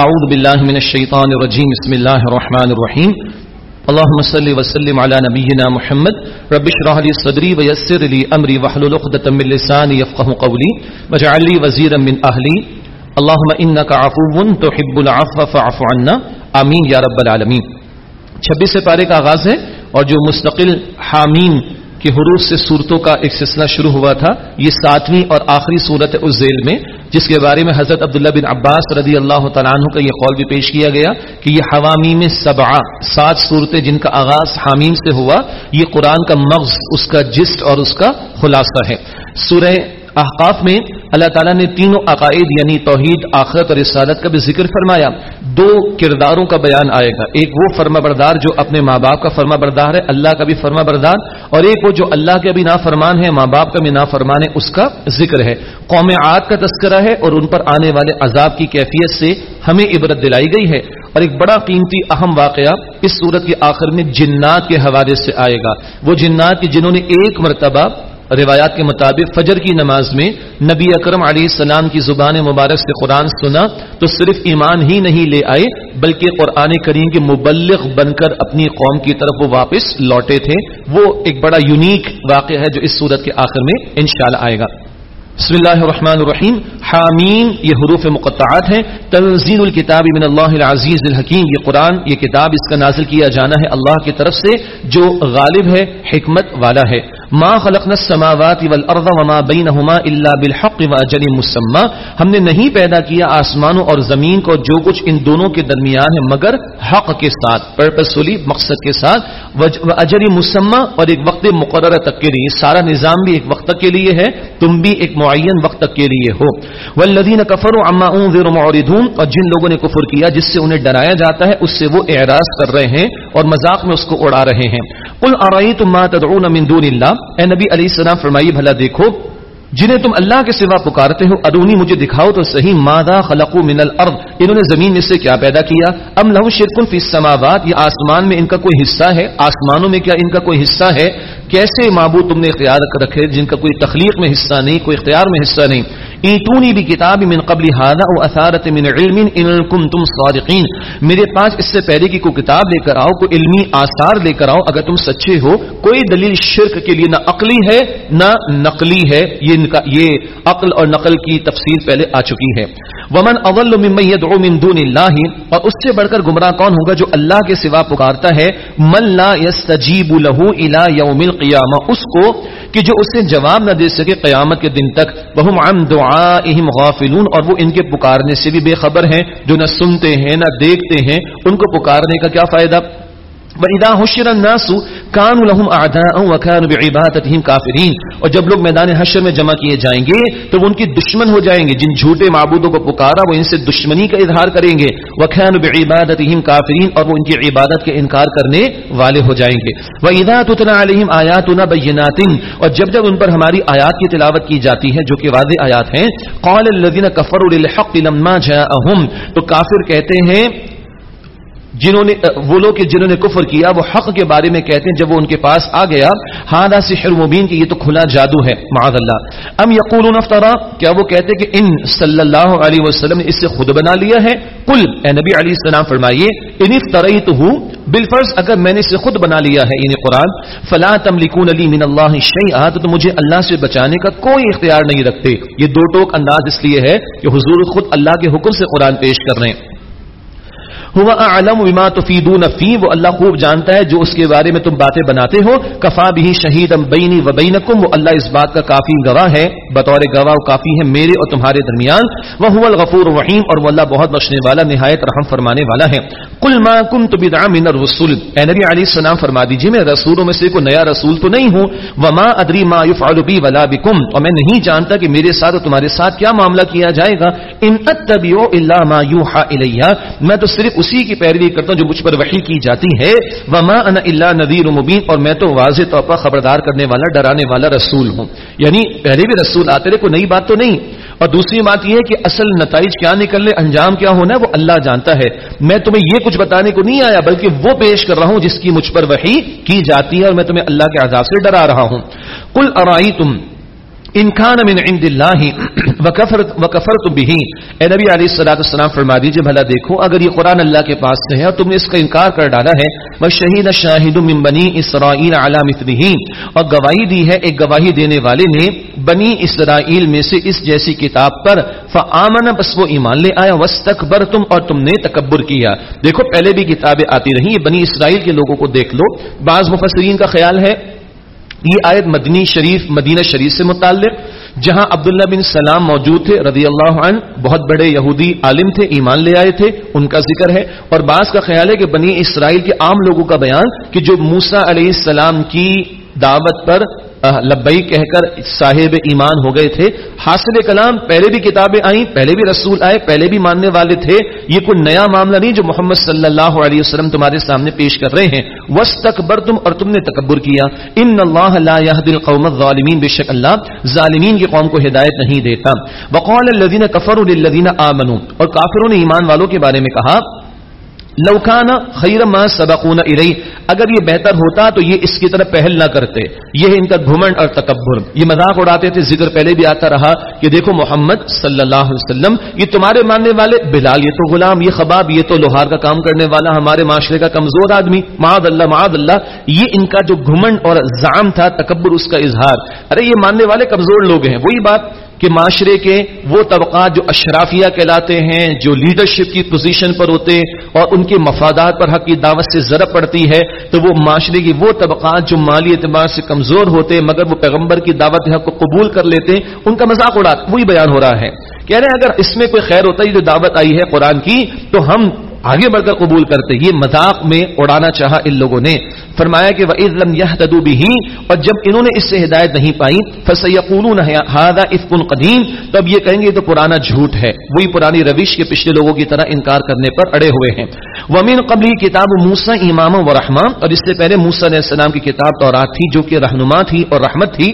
اعوذ باللہ من الشیطان الرجیم بسم اللہ الرحمن الرحیم اللهم صل وسلم على نبينا محمد. رب اشرح لي صدري ويسر لي امري واحلل عقدة من لساني يفقهوا قولي واجعل لي وزيرا من اهلي اللهم انك عفو تحب العفو فاعف عنا. امين يا رب العالمين. 26 پارے کا آغاز ہے اور جو مستقل حامین کہ حروف سے صورتوں کا ایک سلسلہ شروع ہوا تھا، یہ ساتویں اور آخری صورت اس ذیل میں، جس کے بارے میں حضرت عبداللہ بن عباس رضی اللہ تعالیٰ عنہ کا یہ قول بھی پیش کیا گیا کہ یہ حوامی میں سبعہ، سات صورتیں جن کا آغاز حامیم سے ہوا، یہ قرآن کا مغز، اس کا جسٹ اور اس کا خلاصہ ہے۔ سورہ احقاف میں اللہ تعالیٰ نے تینوں عقائد یعنی توحید، آخرت اور رسالت کا بھی ذکر فرمایا۔ دو کرداروں کا بیان آئے گا۔ ایک وہ فرما بردار جو اپنے ماں باپ کا فرما بردار ہے، اللہ کا بھی فرما بردار، اور ایک وہ جو اللہ کے بھی نافرمان ہے ماں باپ کا بھی نافرمان ہے، اس کا ذکر ہے۔ قوم عاد کا تذکرہ ہے اور ان پر آنے والے عذاب کی کیفیت سے ہمیں عبرت دلائی گئی ہے۔ اور ایک بڑا قیمتی اہم واقعہ اس صورت کے آخر میں جنات کے حوالے سے آئے گا۔ وہ جنات کی جنہوں نے ایک مرتبہ روایات کے مطابق فجر کی نماز میں نبی اکرم علیہ السلام کی زبان مبارک سے قرآن سنا تو صرف ایمان ہی نہیں لے آئے، بلکہ قرآن کریم کے مبلغ بن کر اپنی قوم کی طرف وہ واپس لوٹے تھے۔ وہ ایک بڑا یونیک واقعہ ہے جو اس صورت کے آخر میں انشاءاللہ آئے گا۔ بسم اللہ الرحمن الرحیم۔ حامین یہ حروف مقطعات ہیں۔ تنزیل الکتاب من اللہ العزیز الحکیم۔ یہ قرآن، یہ کتاب اس کا نازل کیا جانا ہے اللہ کی طرف سے، جو غالب ہے، حکمت والا ہے۔ ما خلقنا السماوات والارض وما بينهما الا بالحق واجل مسمى. ہم نے نہیں پیدا کیا آسمانوں اور زمین کو جو کچھ ان دونوں کے درمیان ہے، مگر حق کے ساتھ پرپسفلی مقصد کے ساتھ اجری مسمى اور ایک وقت مقررہ تک کے لیے۔ سارا نظام بھی ایک وقت تک کے لیے ہے، تم بھی ایک معین وقت تک کے لیے ہو۔ والذین کفروا عما انذروا معرضون، اور جن لوگوں نے کفر کیا جس سے انہیں ڈرایا جاتا ہے، اس سے وہ اعراض کر رہے ہیں اور مذاق میں اس کو اڑا رہے ہیں۔ قل ارایتم ما تدعون من دون اللہ اے نبی علیہ السلام فرمائیے، بھلا دیکھو، جنہیں تم اللہ کے سوا پکارتے ہو ارونی مجھے دکھاؤ تو صحیح مادہ خلق من الارض؟ انہوں نے زمین میں سے کیا پیدا کیا؟ ام لہو شرکن فی السماوات؟ یہ آسمان میں ان کا کوئی حصہ ہے؟ آسمانوں میں کیا ان کا کوئی حصہ ہے؟ کیسے معبود تم نے اختیار رکھے، جن کا کوئی تخلیق میں حصہ نہیں، کوئی اختیار میں حصہ نہیں؟ ایتونی بھی کتاب من قبل هذا او اثارت من علم ان کنتم صادقین۔ میرے پاس اس سے پہلے کی کوئی کتاب لے کر آؤ، کوئی علمی آثار لے کر آؤ، اگر تم سچے ہو، کوئی دلیل شرک کے لیے نہ عقلی ہے، نہ نقلی ہے۔ یہ ان کا، یہ عقل اور نقل کی تفصیل پہلے آ چکی ہے۔ ومن اول ممن يدعو من دون اللہ اور اس سے بڑھ کر گمراہ کون ہوگا جو اللہ کے سوا پکارتا ہے؟ من لا يستجيب له الى يوم القيامه اس کو کہ جو اسے جواب نہ دے سکے قیامت کے دن تک۔ وهم عن دعائهم غافلون اور وہ ان کے پکارنے سے بھی بے خبر ہیں جو نہ سنتے ہیں، نہ دیکھتے ہیں، ان کو پکارنے کا کیا فائدہ؟ وَإِذَا حُشِّرَ النَّاسُ كَانُوا لَهُمْ أَعْدَاءً وَكَانُوا بِعِبَادَتِهِمْ كَافِرِينَ. اور جب لوگ میدان حشر میں جمع کیے جائیں گے، تو وہ ان کی دشمن ہو جائیں گے، جن جھوٹے معبودوں کو پکارا وہ ان سے دشمنی کا اظہار کریں گے. وَكَانُوا بِعِبَادَتِهِمْ كَافِرِينَ اور وہ ان کی عبادت کے انکار کرنے والے ہو جائیں گے. وَإِذَا تُتْلَى عَلَيْهِمْ آيَاتُنَا بَيِّنَاتٍ، اور جب جب ان پر ہماری آیات کی تلاوت کی جاتی ہے، جو کہ واضح آیات ہیں، قَالَ الَّذِينَ كَفَرُوا لِلْحَقِّ لَمَّا جَاءَهُمْ، تو کافر کہتے ہیں جنہوں نے وہ لوگ جنہوں نے کفر کیا، وہ حق کے بارے میں کہتے ہیں، جب وہ ان کے پاس آ گیا ہاں سحر مبین کہ یہ تو کھلا جادو ہے، معاذ اللہ۔ ام یقولون افطرا کیا وہ کہتے کہ ان صلی اللہ علیہ وسلم نے اس سے خود بنا لیا ہے؟ کل اے نبی علیہ السلام، فرمائیے، ان افطرئی تو ہوں بالفرض، اگر میں نے اسے خود بنا لیا ہے انہیں قرآن، فلا تملکون علی من اللہ شیئا تو مجھے اللہ سے بچانے کا کوئی اختیار نہیں رکھتے۔ یہ دو ٹوک انداز اس لیے ہے کہ حضور خود اللہ کے حکم سے قرآن پیش کر رہے ہیں۔ ہوا عالم وما تفیدون فی، وہ اللہ خوب جانتا ہے جو اس کے بارے میں تم باتیں بناتے ہو۔ کفا بھی شہید بینی و بینکم، وہ اللہ اس بات کا کافی گواہ ہے، بطور گواہ کافی ہے میرے اور تمہارے درمیان۔ وہ هو الغفور الرحیم، اور وہ اللہ بہت بخشنے والا، نہایت رحم فرمانے والا ہے۔ قل ما كنت بدعا من الرسل۔ اے نبی علیہ السلام، فرما دیجیے، میں رسولوں میں سے کوئی نیا رسول تو نہیں ہوں۔ وما ادری ما يفعل بي ولا بكم اور میں نہیں جانتا کہ میرے ساتھ اور تمہارے ساتھ کیا معاملہ کیا جائے گا۔ ان اتبعوا الا ما يوحى الي میں تو صرف اسی کی پیروی کرتا ہوں جو مجھ پر وحی کی جاتی ہے۔ وما انا الا نذیر مبین اور میں تو واضح طور پر خبردار کرنے والا، ڈرانے والا رسول ہوں۔ یعنی پہلے بھی رسول آتے رہے، کوئی نئی بات تو نہیں۔ اور دوسری بات یہ ہے کہ اصل نتائج کیا نکلنے، انجام کیا ہونا ہے، وہ اللہ جانتا ہے۔ میں تمہیں یہ کچھ بتانے کو نہیں آیا، بلکہ وہ پیش کر رہا ہوں جس کی مجھ پر وحی کی جاتی ہے اور میں تمہیں اللہ کے عذاب سے ڈرا رہا ہوں۔ کل ارائی تم انکان من عند اللہ وکفرت بھی اے نبی علیہ الصلوۃ والسلام فرما دیجیے بھلا دیکھو، اگر یہ قرآن اللہ کے پاس سے ہے اور تم نے اس کا انکار کر ڈالا ہے وہ شہید شاہد من بنی اسرائیل علی مثله۔ اور گواہی دی ہے، ایک گواہی دینے والے نے بنی اسرائیل میں سے اس جیسی کتاب پر، فآمن، بس وہ ایمان لے آیا واستکبرتم اور تم نے تکبر کیا۔ دیکھو، پہلے بھی کتابیں آتی رہی بنی اسرائیل کے لوگوں کو دیکھ لو۔ بعض مفسرین کا خیال ہے یہ آیت مدنی شریف، مدینہ شریف سے متعلق، جہاں عبداللہ بن سلام موجود تھے، رضی اللہ عنہ بہت بڑے یہودی عالم تھے، ایمان لے آئے تھے، ان کا ذکر ہے۔ اور بعض کا خیال ہے کہ بنی اسرائیل کے عام لوگوں کا بیان کہ جو موسا علیہ السلام کی دعوت پر لبئی کہہ کر صاحب ایمان ہو گئے تھے۔ حاصل کلام پہلے بھی کتابیں آئیں، پہلے بھی رسول آئے، پہلے بھی ماننے والے تھے۔ یہ کوئی نیا معاملہ نہیں جو محمد صلی اللہ علیہ وسلم تمہارے سامنے پیش کر رہے ہیں۔ وس تکبر تم اور تم نے تکبر کیا۔ ان اللہ لا يهدي القوم الظالمین بے شک اللہ ظالمین کی قوم کو ہدایت نہیں دیتا۔ وقال الذين كفروا للذين امنوا اور کافروں نے ایمان والوں کے بارے میں کہا لوکانا خیر ما سبقون ارئی اگر یہ بہتر ہوتا تو یہ اس کی طرف پہل نہ کرتے۔ یہ ان کا گھمنڈ اور تکبر۔ یہ مذاق اڑاتے تھے، ذکر پہلے بھی آتا رہا کہ دیکھو محمد صلی اللہ علیہ وسلم، یہ تمہارے ماننے والے بلال، یہ تو غلام، یہ خباب، یہ تو لوہار کا کام کرنے والا، ہمارے معاشرے کا کمزور آدمی معاد اللہ معاد اللہ۔ یہ ان کا جو گھمنڈ اور زام تھا، تکبر اس کا اظہار۔ ارے، یہ ماننے والے کمزور لوگ ہیں، وہی بات کہ معاشرے کے وہ طبقات جو اشرافیہ کہلاتے ہیں، جو لیڈرشپ کی پوزیشن پر ہوتے اور ان کے مفادات پر حق کی دعوت سے ضرب پڑتی ہے، تو وہ معاشرے کی وہ طبقات جو مالی اعتبار سے کمزور ہوتے مگر وہ پیغمبر کی دعوت حق کو قبول کر لیتے، ان کا مذاق اڑا، وہی بیان ہو رہا ہے۔ کہہ رہے ہیں، اگر اس میں کوئی خیر ہوتا ہے جو دعوت آئی ہے قرآن کی، تو ہم آگے بڑھ کر قبول کرتے یہ مذاق میں اڑانا چاہا ان لوگوں نے۔ فرمایا کہ وہ عزلم یہ بھی اور جب انہوں نے اس سے ہدایت نہیں پائی فسیقول ہادا قدیم تو اب یہ کہیں گے تو پرانا جھوٹ ہے، وہی پرانی روش کے پچھلے لوگوں کی طرح انکار کرنے پر اڑے ہوئے ہیں۔ ومین قبلی کتاب موسا امام و رحمان اور اس سے پہلے موسا علیہ السلام کی کتاب تو تھی، جو کہ رہنما تھی اور رحمت تھی۔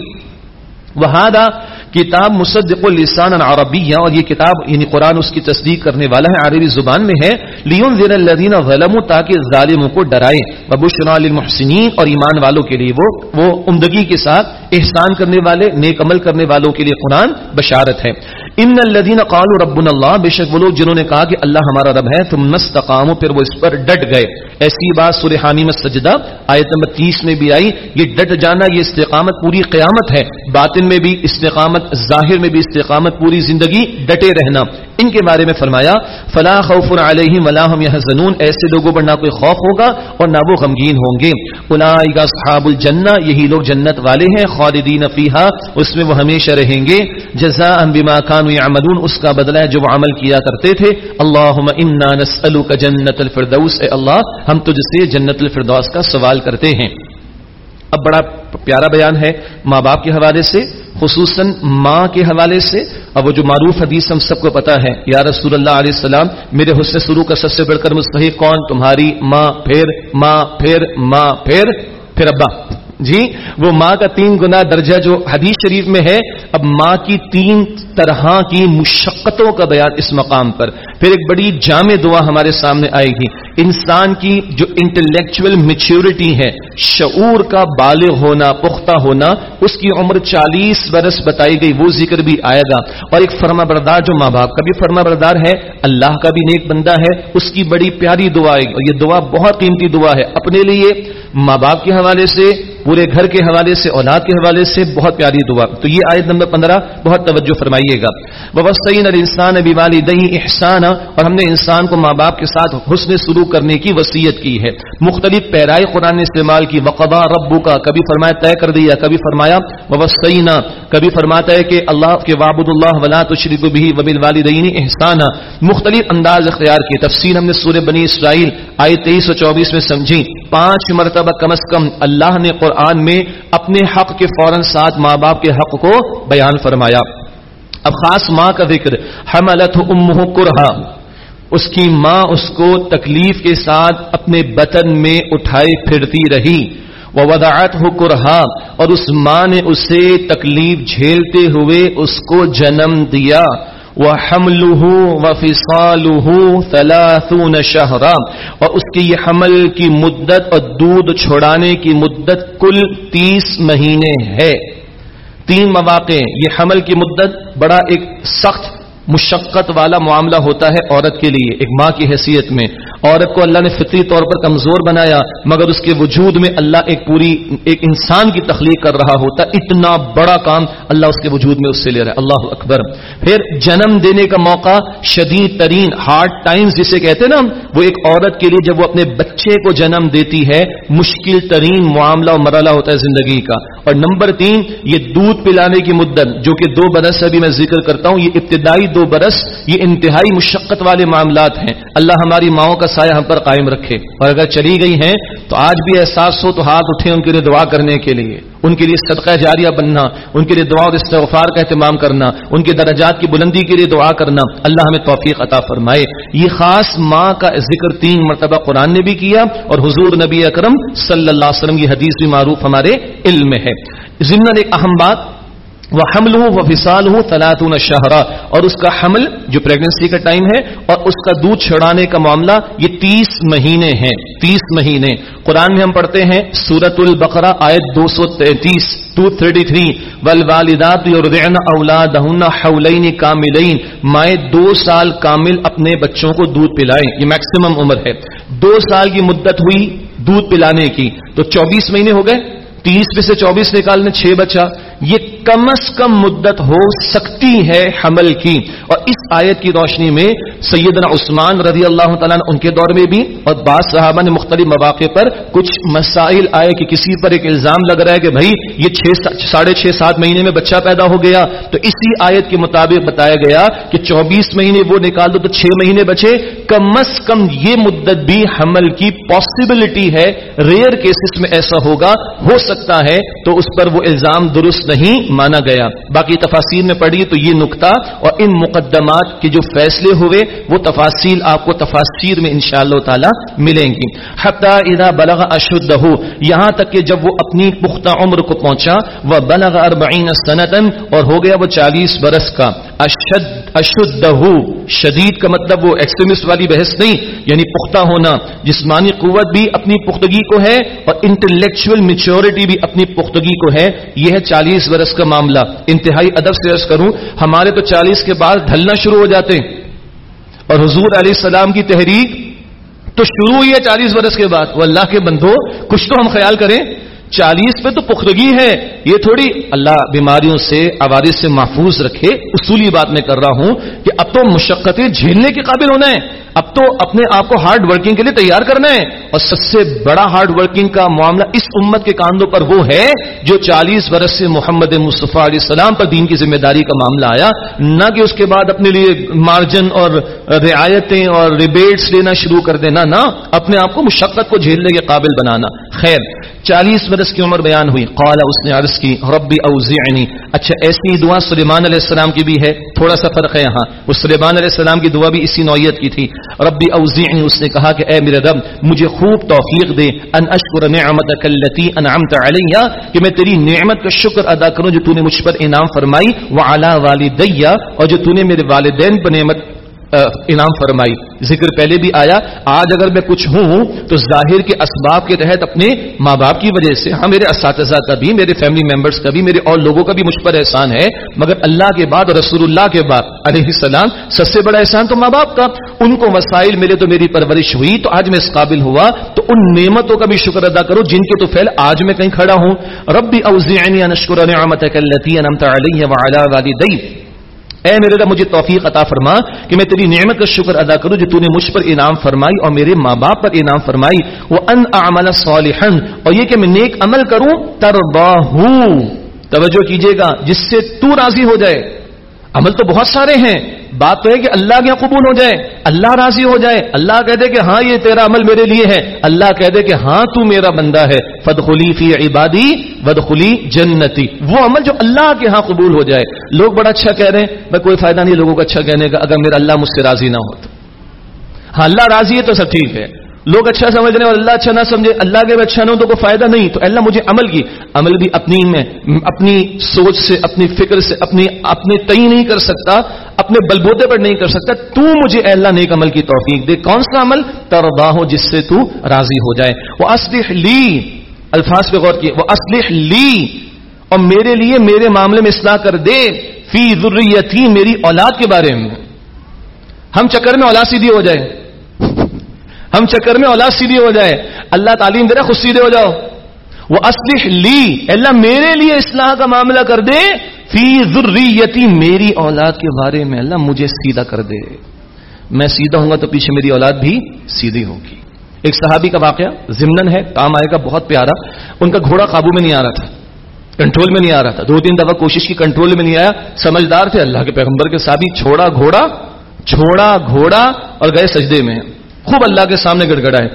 وہادا کتاب مصدق السان عربیہ اور یہ کتاب یعنی قرآن اس کی تصدیق کرنے والا ہے، عربی زبان میں ہے لیون زیر الدین غلم تاکہ ظالموں کو ڈرائے ببوشنا المحسنین اور ایمان والوں کے لیے وہ وہ عمدگی کے ساتھ احسان کرنے والے، نیک عمل کرنے والوں کے لیے قرآن بشارت ہے۔ ان الدین قالوا ربنا اللہ بے شک وہ لوگ جنہوں نے کہا کہ اللہ ہمارا رب ہے تم نستقاموا پھر وہ اس پر ڈٹ گئے۔ ایسی بات سورہ حامیم السجدہ آیت نمبر 30 میں بھی آئی، یہ ڈٹ جانا، یہ استقامت پوری قیامت ہے۔ باطن میں بھی استقامت استقامت ظاہر میں بھی استقامت پوری زندگی ڈٹے رہنا۔ ان کے بارے میں فرمایا، فلا خوف علیہم ولا هم يحزنون ایسے لوگوں پر نہ کوئی خوف ہوگا اور نہ وہ غمگین ہوں گے۔ اولئک اصحاب الجنہ، یہی لوگ جنت والے ہیں، خالدین فیھا اس میں وہ ہمیشہ رہیں گے۔ جزاء بما كانوا يعملون اس کا بدلہ ہے جو وہ عمل کیا کرتے تھے۔ اللهم انا نسالک جنت الفردوس۔ اے اللہ، ہم تجھ سے جنت الفردوس کا سوال کرتے ہیں۔ اب بڑا پیارا بیان ہے ماں باپ کے حوالے سے، خصوصاً ماں کے حوالے سے۔ اور وہ جو معروف حدیث ہم سب کو پتا ہے، یا رسول اللہ علیہ السلام، میرے حسن سرو کا سب سے بڑھ کر مستحق کون؟ تمہاری ماں، پھر ماں پھر ماں، پھر پھر ابا۔ جی وہ ماں کا تین گنا درجہ جو حدیث شریف میں ہے، اب ماں کی تین طرح کی مشقتوں کا بیان اس مقام پر۔ پھر ایک بڑی جامع دعا ہمارے سامنے آئے گی۔ انسان کی جو انٹلیکچل میچیورٹی ہے، شعور کا بالغ ہونا، پختہ ہونا، اس کی عمر چالیس برس بتائی گئی، وہ ذکر بھی آئے گا۔ اور ایک فرما بردار جو ماں باپ کا بھی فرما بردار ہے، اللہ کا بھی نیک بندہ ہے، اس کی بڑی پیاری دعا ہے۔ اور یہ دعا بہت قیمتی دعا ہے۔ اپنے لیے، ماں باپ کے حوالے سے پورے گھر کے حوالے سے، اولاد کے حوالے سے بہت پیاری دعا۔ تو یہ آیت نمبر پندرہ، بہت توجہ فرمائیے گا۔ وسطین انسان ابھی والی احسان اور ہم نے انسان کو ماں باپ کے ساتھ حسن سلوک کرنے کی وصیت کی ہے۔ مختلف پیرائی قرآن نے استعمال کی۔ وقبا ربو کا کبھی فرمایا، طے کر دیا، کبھی فرمایا۔ وسطین کبھی فرماتا ہے کہ اللہ کے وابد اللہ ولا تو شریف بھی وبیل والدین احسان مختلف انداز اختیار کی تفصیل ہم نے سورہ بنی اسرائیل آئی تیئیس سو چوبیس میں سمجھی۔ پانچ مرتبہ کم از کم اللہ نے قرآن میں اپنے حق کے فوراً ساتھ ماں باپ کے حق کو بیان فرمایا۔ اب خاص ماں کا ذکر، حملت امہ کرہا۔ اس کی ماں اس کو تکلیف کے ساتھ اپنے بطن میں اٹھائے پھرتی رہی۔ وہ وداعت ہو کرہا اور اس ماں نے اسے تکلیف جھیلتے ہوئے اس کو جنم دیا۔ وہ وفصاله ثلاثون شهرا، اور اس کی یہ حمل کی مدت اور دودھ چھوڑانے کی مدت کل تیس مہینے ہے۔ تین مواقع، یہ حمل کی مدت بڑا ایک سخت مشقت والا معاملہ ہوتا ہے عورت کے لیے، ایک ماں کی حیثیت میں۔ عورت کو اللہ نے فطری طور پر کمزور بنایا، مگر اس کے وجود میں اللہ ایک پوری، ایک انسان کی تخلیق کر رہا ہوتا۔ اتنا بڑا کام اللہ اس کے وجود میں اس سے لے رہا ہے۔ اللہ اکبر۔ پھر جنم دینے کا موقع شدید ترین ہارڈ ٹائمز جسے کہتے ہیں نا وہ ایک عورت کے لیے جب وہ اپنے بچے کو جنم دیتی ہے، مشکل ترین معاملہ اور مرحلہ ہوتا ہے زندگی کا۔ اور نمبر تین، یہ دودھ پلانے کی مدت، جو کہ دو برس ابھی میں ذکر کرتا ہوں، یہ ابتدائی دو برس یہ انتہائی مشقت والے معاملات ہیں۔ اللہ ہماری ماؤں کا سایہ ہم پر قائم رکھے۔ اور اگر چلی گئی ہیں تو آج بھی احساس ہو تو ہاتھ اٹھے ان کے لیے دعا کرنے کے لیے۔ ان کے لیے صدقہ جاریہ بننا، ان کے لیے دعا اور استغفار کا اہتمام کرنا، ان کے درجات کی بلندی کے لیے دعا کرنا۔ اللہ ہمیں توفیق عطا فرمائے۔ یہ خاص ماں کا ذکر تین مرتبہ قرآن نے بھی کیا اور حضور نبی اکرم صلی اللہ علیہ وسلم کی حدیث بھی معروف ہمارے علم میں ہے۔ ضمن ایک اہم بات وہ حمل ہوں وہ فسال ہوں تلاتون شہرا۔ اور اس کا حمل جو پریگنسی کا ٹائم ہے اور اس کا دودھ چھڑانے کا معاملہ، یہ تیس مہینے ہیں، تیس مہینے۔ قرآن میں ہم پڑھتے ہیں سورت البقرا آیت دو سو تینتیس ٹو تھرٹی تھری ول والدات اولاد حولین کاملین مائیں دو سال کامل اپنے بچوں کو دودھ پلائیں۔ یہ میکسیمم عمر ہے۔ دو سال کی مدت ہوئی دودھ پلانے کی۔ تو چوبیس مہینے ہو گئے۔ تیس میں سے چوبیس نکالنے، چھ بچا۔ یہ کم از کم مدت ہو سکتی ہے حمل کی۔ اور اس آیت کی روشنی میں سیدنا عثمان رضی اللہ تعالیٰ ان کے دور میں بھی اور بعض صحابہ نے مختلف مواقع پر کچھ مسائل آئے کہ کسی پر ایک الزام لگ رہا ہے کہ بھائی یہ ساڑھے چھ سات مہینے میں بچہ پیدا ہو گیا۔ تو اسی آیت کے مطابق بتایا گیا کہ چوبیس مہینے وہ نکال دو تو چھ مہینے بچے۔ کم از کم یہ مدت بھی حمل کی پاسبلٹی ہے۔ ریئر کیسز میں ایسا ہوگا، ہو سکتا ہے تو اس پر وہ الزام درست نہیں مانا گیا۔ باقی تفاصیر میں پڑھی تو یہ نقطہ اور ان مقدمات کے جو فیصلے ہوئے وہ تفاصیل آپ کو تفاصیر میں انشاءاللہ تعالی ملیں گی. حتی اذا بلغ اشدہ یہاں تک کہ جب وہ اپنی پختہ عمر کو پہنچا، وہ بلغ اربعین سنتن اور ہو گیا وہ چالیس برس کا. اشد اشدہ شدید کا مطلب وہ ایکسٹریمسٹ والی بحث نہیں یعنی پختہ ہونا. جسمانی قوت بھی اپنی پختگی کو ہے، اور انٹلیکچل میچورٹی بھی اپنی پختگی کو ہے. یہ ہے چالیس برس کا معاملہ. انتہائی ادب سے عرض کروں، ہمارے تو چالیس کے بعد ڈھلنا شروع ہو جاتے ہیں. اور حضور علیہ السلام کی تحریک تو شروع ہوئی ہے چالیس برس کے بعد۔ وہ اللہ کے بندو کچھ تو ہم خیال کریں، چالیس پہ تو پختگی ہے۔ یہ تھوڑی اللہ بیماریوں سے، عوارض سے محفوظ رکھے۔ اصولی بات میں کر رہا ہوں کہ اب تو مشقتیں جھیلنے کے قابل ہونا ہے۔ اب تو اپنے آپ کو ہارڈ ورکنگ کے لیے تیار کرنا ہے۔ اور سب سے بڑا ہارڈ ورکنگ کا معاملہ اس امت کے کاندھوں پر وہ ہے جو چالیس برس سے محمد مصطفیٰ علیہ السلام پر دین کی ذمہ داری کا معاملہ آیا۔ نہ کہ اس کے بعد اپنے لیے مارجن اور رعایتیں اور ریبیٹس لینا شروع کر دینا، نہ، اپنے آپ کو مشقت کو جھیلنے کے قابل بنانا۔ خیر، چالیس برس کی عمر بیان ہوئی۔ قال، اس نے عرض کی، ربی اوزعنی۔ اچھا ایسی دعا سلیمان علیہ السلام کی بھی ہے، تھوڑا سا فرق ہے یہاں۔ وہ سلیمان علیہ السلام کی دعا بھی اسی نوعیت کی تھی۔ ربی اوزعنی، اس نے کہا کہ، اے میرے رب، مجھے خوب توفیق دے، ان اشکر نعمتک اللتی انعمت علیہ، کہ میں تیری نعمت کا شکر ادا کروں جو تو نے مجھ پر انعام فرمائی وعلا والدیہ، اور جو تو نے میرے والدین پر نعمت انعام فرمائی۔ ذکر پہلے بھی آیا۔ آج اگر میں کچھ ہوں تو ظاہر کے اسباب کے تحت اپنے ماں باپ کی وجہ سے ہاں میرے اساتذہ کا بھی، میرے فیملی ممبرس کا بھی، میرے اور لوگوں کا بھی مجھ پر احسان ہے۔ مگر اللہ کے بعد اور رسول اللہ کے بعد، علیہ السلام، سب سے بڑا احسان تو ماں باپ کا۔ ان کو وسائل ملے تو میری پرورش ہوئی، تو آج میں اس قابل ہوا۔ تو ان نعمتوں کا بھی شکر ادا کرو جن کے تو فیل آج میں کہیں کھڑا ہوں۔ ربی اوزعنی نشکر نعمتک اللتی انعمت وعلا والدی اے میرے رب، مجھے توفیق عطا فرما کہ میں تیری نعمت کا شکر ادا کروں جو تو نے مجھ پر انعام فرمائی اور میرے ماں باپ پر انعام فرمائی۔ وہ ان عمل صالحا۔ اور یہ کہ میں نیک عمل کروں ترباہو توجہ کیجیے گا، جس سے تو راضی ہو جائے۔ عمل تو بہت سارے ہیں۔ بات تو ہے کہ اللہ کے قبول ہو جائے، اللہ راضی ہو جائے۔ اللہ کہہ دے کہ ہاں یہ تیرا عمل میرے لیے ہے۔ اللہ کہہ دے کہ ہاں تو میرا بندہ ہے۔ فد خلی فی عبادی ود خلی جنتی۔ وہ عمل جو اللہ کے ہاں قبول ہو جائے۔ لوگ بڑا اچھا کہہ رہے ہیں، میں کوئی فائدہ نہیں لوگوں کو اچھا کہنے کا، اگر میرا اللہ مجھ سے راضی نہ ہو تو ہاں اللہ راضی ہے تو سب ٹھیک ہے۔ لوگ اچھا سمجھ رہے ہیں اور اللہ اچھا نہ سمجھے، اللہ کے اچھا نہ ہو تو کوئی فائدہ نہیں۔ تو اللہ مجھے عمل کی، عمل بھی اپنی میں، اپنی سوچ سے، اپنی فکر سے، اپنی اپنے تئی نہیں کر سکتا، اپنے بلبوتے پر نہیں کر سکتا۔ تو مجھے اللہ نیک عمل کی توفیق دے۔ کون سا عمل؟ تربا ہو، جس سے تو راضی ہو جائے۔ وہ اسلح لی الفاظ پہ غور کیے۔ وہ اسلح لی اور میرے لیے میرے معاملے میں اصلاح کر دے۔ فی ذریتی میری اولاد کے بارے میں۔ ہم چکر میں اولاد سیدھی ہو جائے ہم چکر میں اولاد سیدھی ہو جائے۔ اللہ تعلیم دے رہا خود سیدھے ہو جاؤ۔ وہ اصلح لی اللہ میرے لیے اصلاح کا معاملہ کر دے۔ فی ذریتی میری اولاد کے بارے میں اللہ مجھے سیدھا کر دے۔ میں سیدھا ہوں گا تو پیچھے میری اولاد بھی سیدھی ہوگی۔ ایک صحابی کا واقعہ ضمن ہے، کام آئے گا، بہت پیارا۔ ان کا گھوڑا قابو میں نہیں آ رہا تھا کنٹرول میں نہیں آ رہا تھا۔ دو تین دفعہ کوشش کی کنٹرول میں نہیں آیا۔ سمجھدار تھے، اللہ کے پیغمبر کے صحابی چھوڑا گھوڑا چھوڑا گھوڑا اور گئے سجدے میں۔ خوب اللہ کے سامنے گڑ گڑائے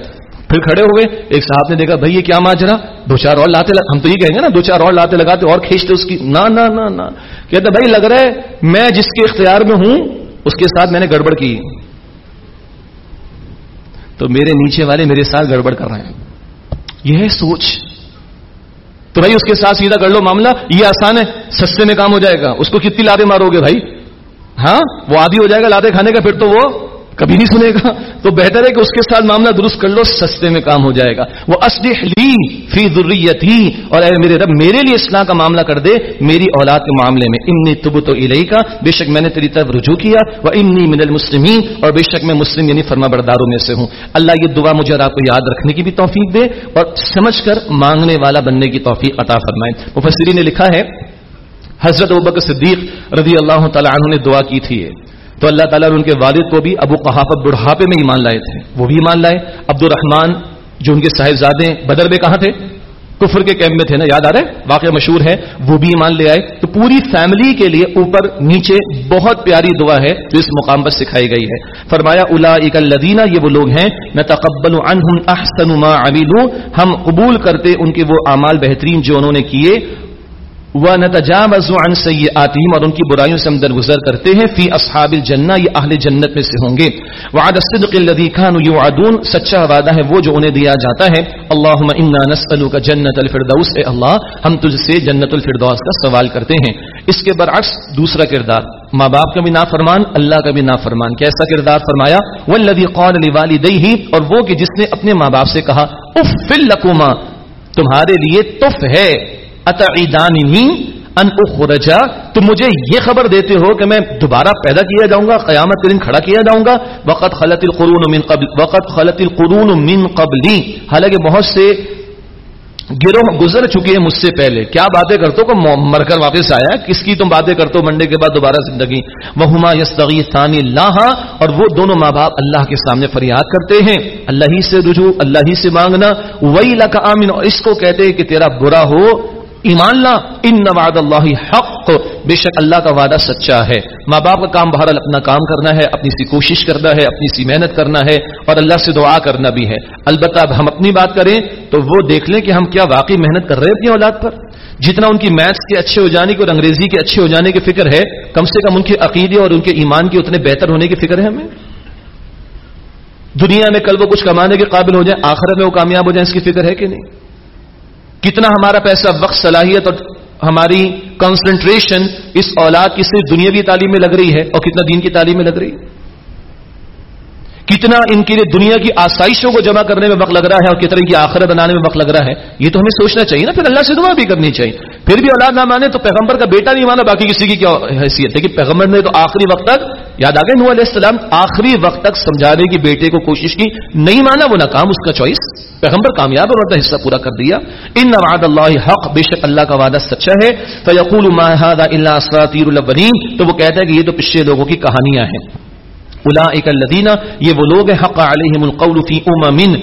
پھر کھڑے ہوئے، ایک صاحب نے دیکھا، بھائی یہ کیا ماجرا؟ دو چار اور لاتے ہم تو یہ کہیں گے نا، دو چار اور لاتے لگاتے اور کھینچتے اس کی۔ نہ نہ نہ نہ کہتے بھائی لگ رہا ہے، میں جس کے اختیار میں ہوں، اس کے ساتھ میں نے گڑبڑ کی۔ تو میرے نیچے والے میرے ساتھ گڑبڑ کر رہے ہیں۔ یہ ہے سوچ۔ تو بھائی اس کے ساتھ سیدھا کر لو معاملہ، یہ آسان ہے، سستے میں کام ہو جائے گا۔ اس کو کتنی لاتے مارو گے بھائی؟ ہاں؟ وہ آدھی ہو جائے گا لاتے کھانے کا، پھر تو وہ کبھی نہیں سنے گا۔ تو بہتر ہے کہ اس کے ساتھ معاملہ درست کر لو، سستے میں کام ہو جائے گا۔ وہ لی فی ذریتی، اور اے میرے رب، میرے لیے اصلاح کا معاملہ کر دے میری اولاد کے معاملے میں۔ امنی تب تو الہی کا بے شک میں نے تیری طرف رجوع کیا۔ وہ امنی من المسلمین، اور بے شک میں مسلم یعنی فرما برداروں میں سے ہوں۔ اللہ یہ دعا مجھے اور آپ کو یاد رکھنے کی بھی توفیق دے، اور سمجھ کر مانگنے والا بننے کی توفیق عطا فرمائے۔ مفسری نے لکھا ہے، حضرت ابکر صدیق رضی اللہ تعالیٰ عنہ نے دعا کی تھی۔ تو اللہ تعالیٰ نے ان کے والد کو بھی ابو قحافت بڑھاپے میں ایمان لائے تھے۔ وہ بھی ایمان لائے۔ عبد الرحمان جو ان کے صاحبزادے بدر میں کہاں تھے؟ کفر کے کیمپ میں تھے نا، یاد آ رہے واقعہ مشہور ہے۔ وہ بھی ایمان لے آئے۔ تو پوری فیملی کے لیے اوپر نیچے بہت پیاری دعا ہے جو اس مقام پر سکھائی گئی ہے۔ فرمایا الا الدینہ یہ وہ لوگ ہیں۔ نہ تقبل احسن ما عملوا ہم قبول کرتے ان کے وہ اعمال بہترین جو انہوں نے کیے۔ وہ نتجاوز عن سیئاتہم اور ان کی برائیوں سے ہم درگزر کرتے ہیں۔ فی اصحاب الجنہ یہ اہل جنت میں سے ہوں گے۔ وعد الصدق الذي كانوا يوعدون، سچا وعدہ ہے، وہ جو انہیں دیا جاتا ہے۔ اللهم انا نسالك جنت الفردوس، اے اللہ، ہم تجھ سے جنت الفردوس کا سوال کرتے ہیں۔ اس کے برعکس، دوسرا کردار، ماں باپ کا بھی نافرمان، اللہ کا بھی نافرمان۔ کیسا کردار فرمایا؟ والذي قال لوالديه، اور وہ کہ جس نے اپنے ماں باپ سے کہا اف لكما، تمہارے لیے تف ہے۔ ان اخرجا تم مجھے یہ خبر دیتے ہو کہ میں دوبارہ پیدا کیا جاؤں گا، قیامت کے دن کھڑا کیا جاؤں گا۔ وقت خلط القرون من قبل وقت خلط القرون من قبلی۔ حالانکہ بہت سے گروہ گزر چکے ہیں مجھ سے پہلے۔ کیا باتیں کرتے ہو کہ مر کر واپس آیا؟ کس کی تم باتیں کرتے ہو منڈے کے بعد دوبارہ زندگی؟ وہ ہما یستغی ثانی اللہ، اور وہ دونوں ماں باپ اللہ کے سامنے فریاد کرتے ہیں۔ اللہ ہی سے رجوع اللہ ہی سے مانگنا۔ وہی لکا آمین اس کو کہتے ہیں کہ تیرا برا ہو۔ ایمان لا، ان وعد اللہ حق۔ بے شک اللہ کا وعدہ سچا ہے۔ ماں باپ کا کام بہرحال اپنا کام کرنا ہے، اپنی سی کوشش کرنا ہے، اپنی سی محنت کرنا ہے اور اللہ سے دعا کرنا بھی ہے۔ البتہ اب ہم اپنی بات کریں تو وہ دیکھ لیں کہ ہم کیا واقعی محنت کر رہے ہیں اپنی اولاد پر۔ جتنا ان کی میتھس کے اچھے ہو جانے کی اور انگریزی کے اچھے ہو جانے کی فکر ہے، کم سے کم ان کے عقیدے اور ان کے ایمان کی اتنے بہتر ہونے کی فکر ہے ہمیں۔ دنیا میں کل وہ کچھ کمانے کے قابل ہو جائیں، آخرت میں وہ کامیاب ہو جائیں، اس کی فکر ہے کہ نہیں؟ کتنا ہمارا پیسہ وقت، صلاحیت اور ہماری کنسنٹریشن اس اولاد کی صرف دنیاوی تعلیم میں لگ رہی ہے اور کتنا دین کی تعلیم میں لگ رہی ہے؟ کتنا ان کے لیے دنیا کی آسائشوں کو جمع کرنے میں وقت لگ رہا ہے اور کتنا ان کی آخرت بنانے میں وقت لگ رہا ہے؟ یہ تو ہمیں سوچنا چاہیے نا، پھر اللہ سے دعا بھی کرنی چاہیے۔ پھر بھی اولاد نہ مانے تو پیغمبر کا بیٹا نہیں مانا، باقی کسی کی کیا حیثیت ہے؟ کہ پیغمبر نے تو آخری وقت تک یاد آ گئے؟ نو علیہ السلام آخری وقت تک سمجھانے کی بیٹے کو کوشش کی، نہیں مانا وہ ناکام، اس کا چوائس پیغمبر کامیاب اور اپنا حصہ پورا کر دیا۔ ان وعد اللہ حق، بے شک اللہ کا وعدہ سچا ہے۔ فیقول ما هذا الا اساطیر الاولین، تو وہ کہتا ہے کہ یہ تو پچھلے لوگوں کی کہانیاں ہیں۔ اولئک الذین، یہ وہ لوگ ہیں، حق علیہم القول فی امم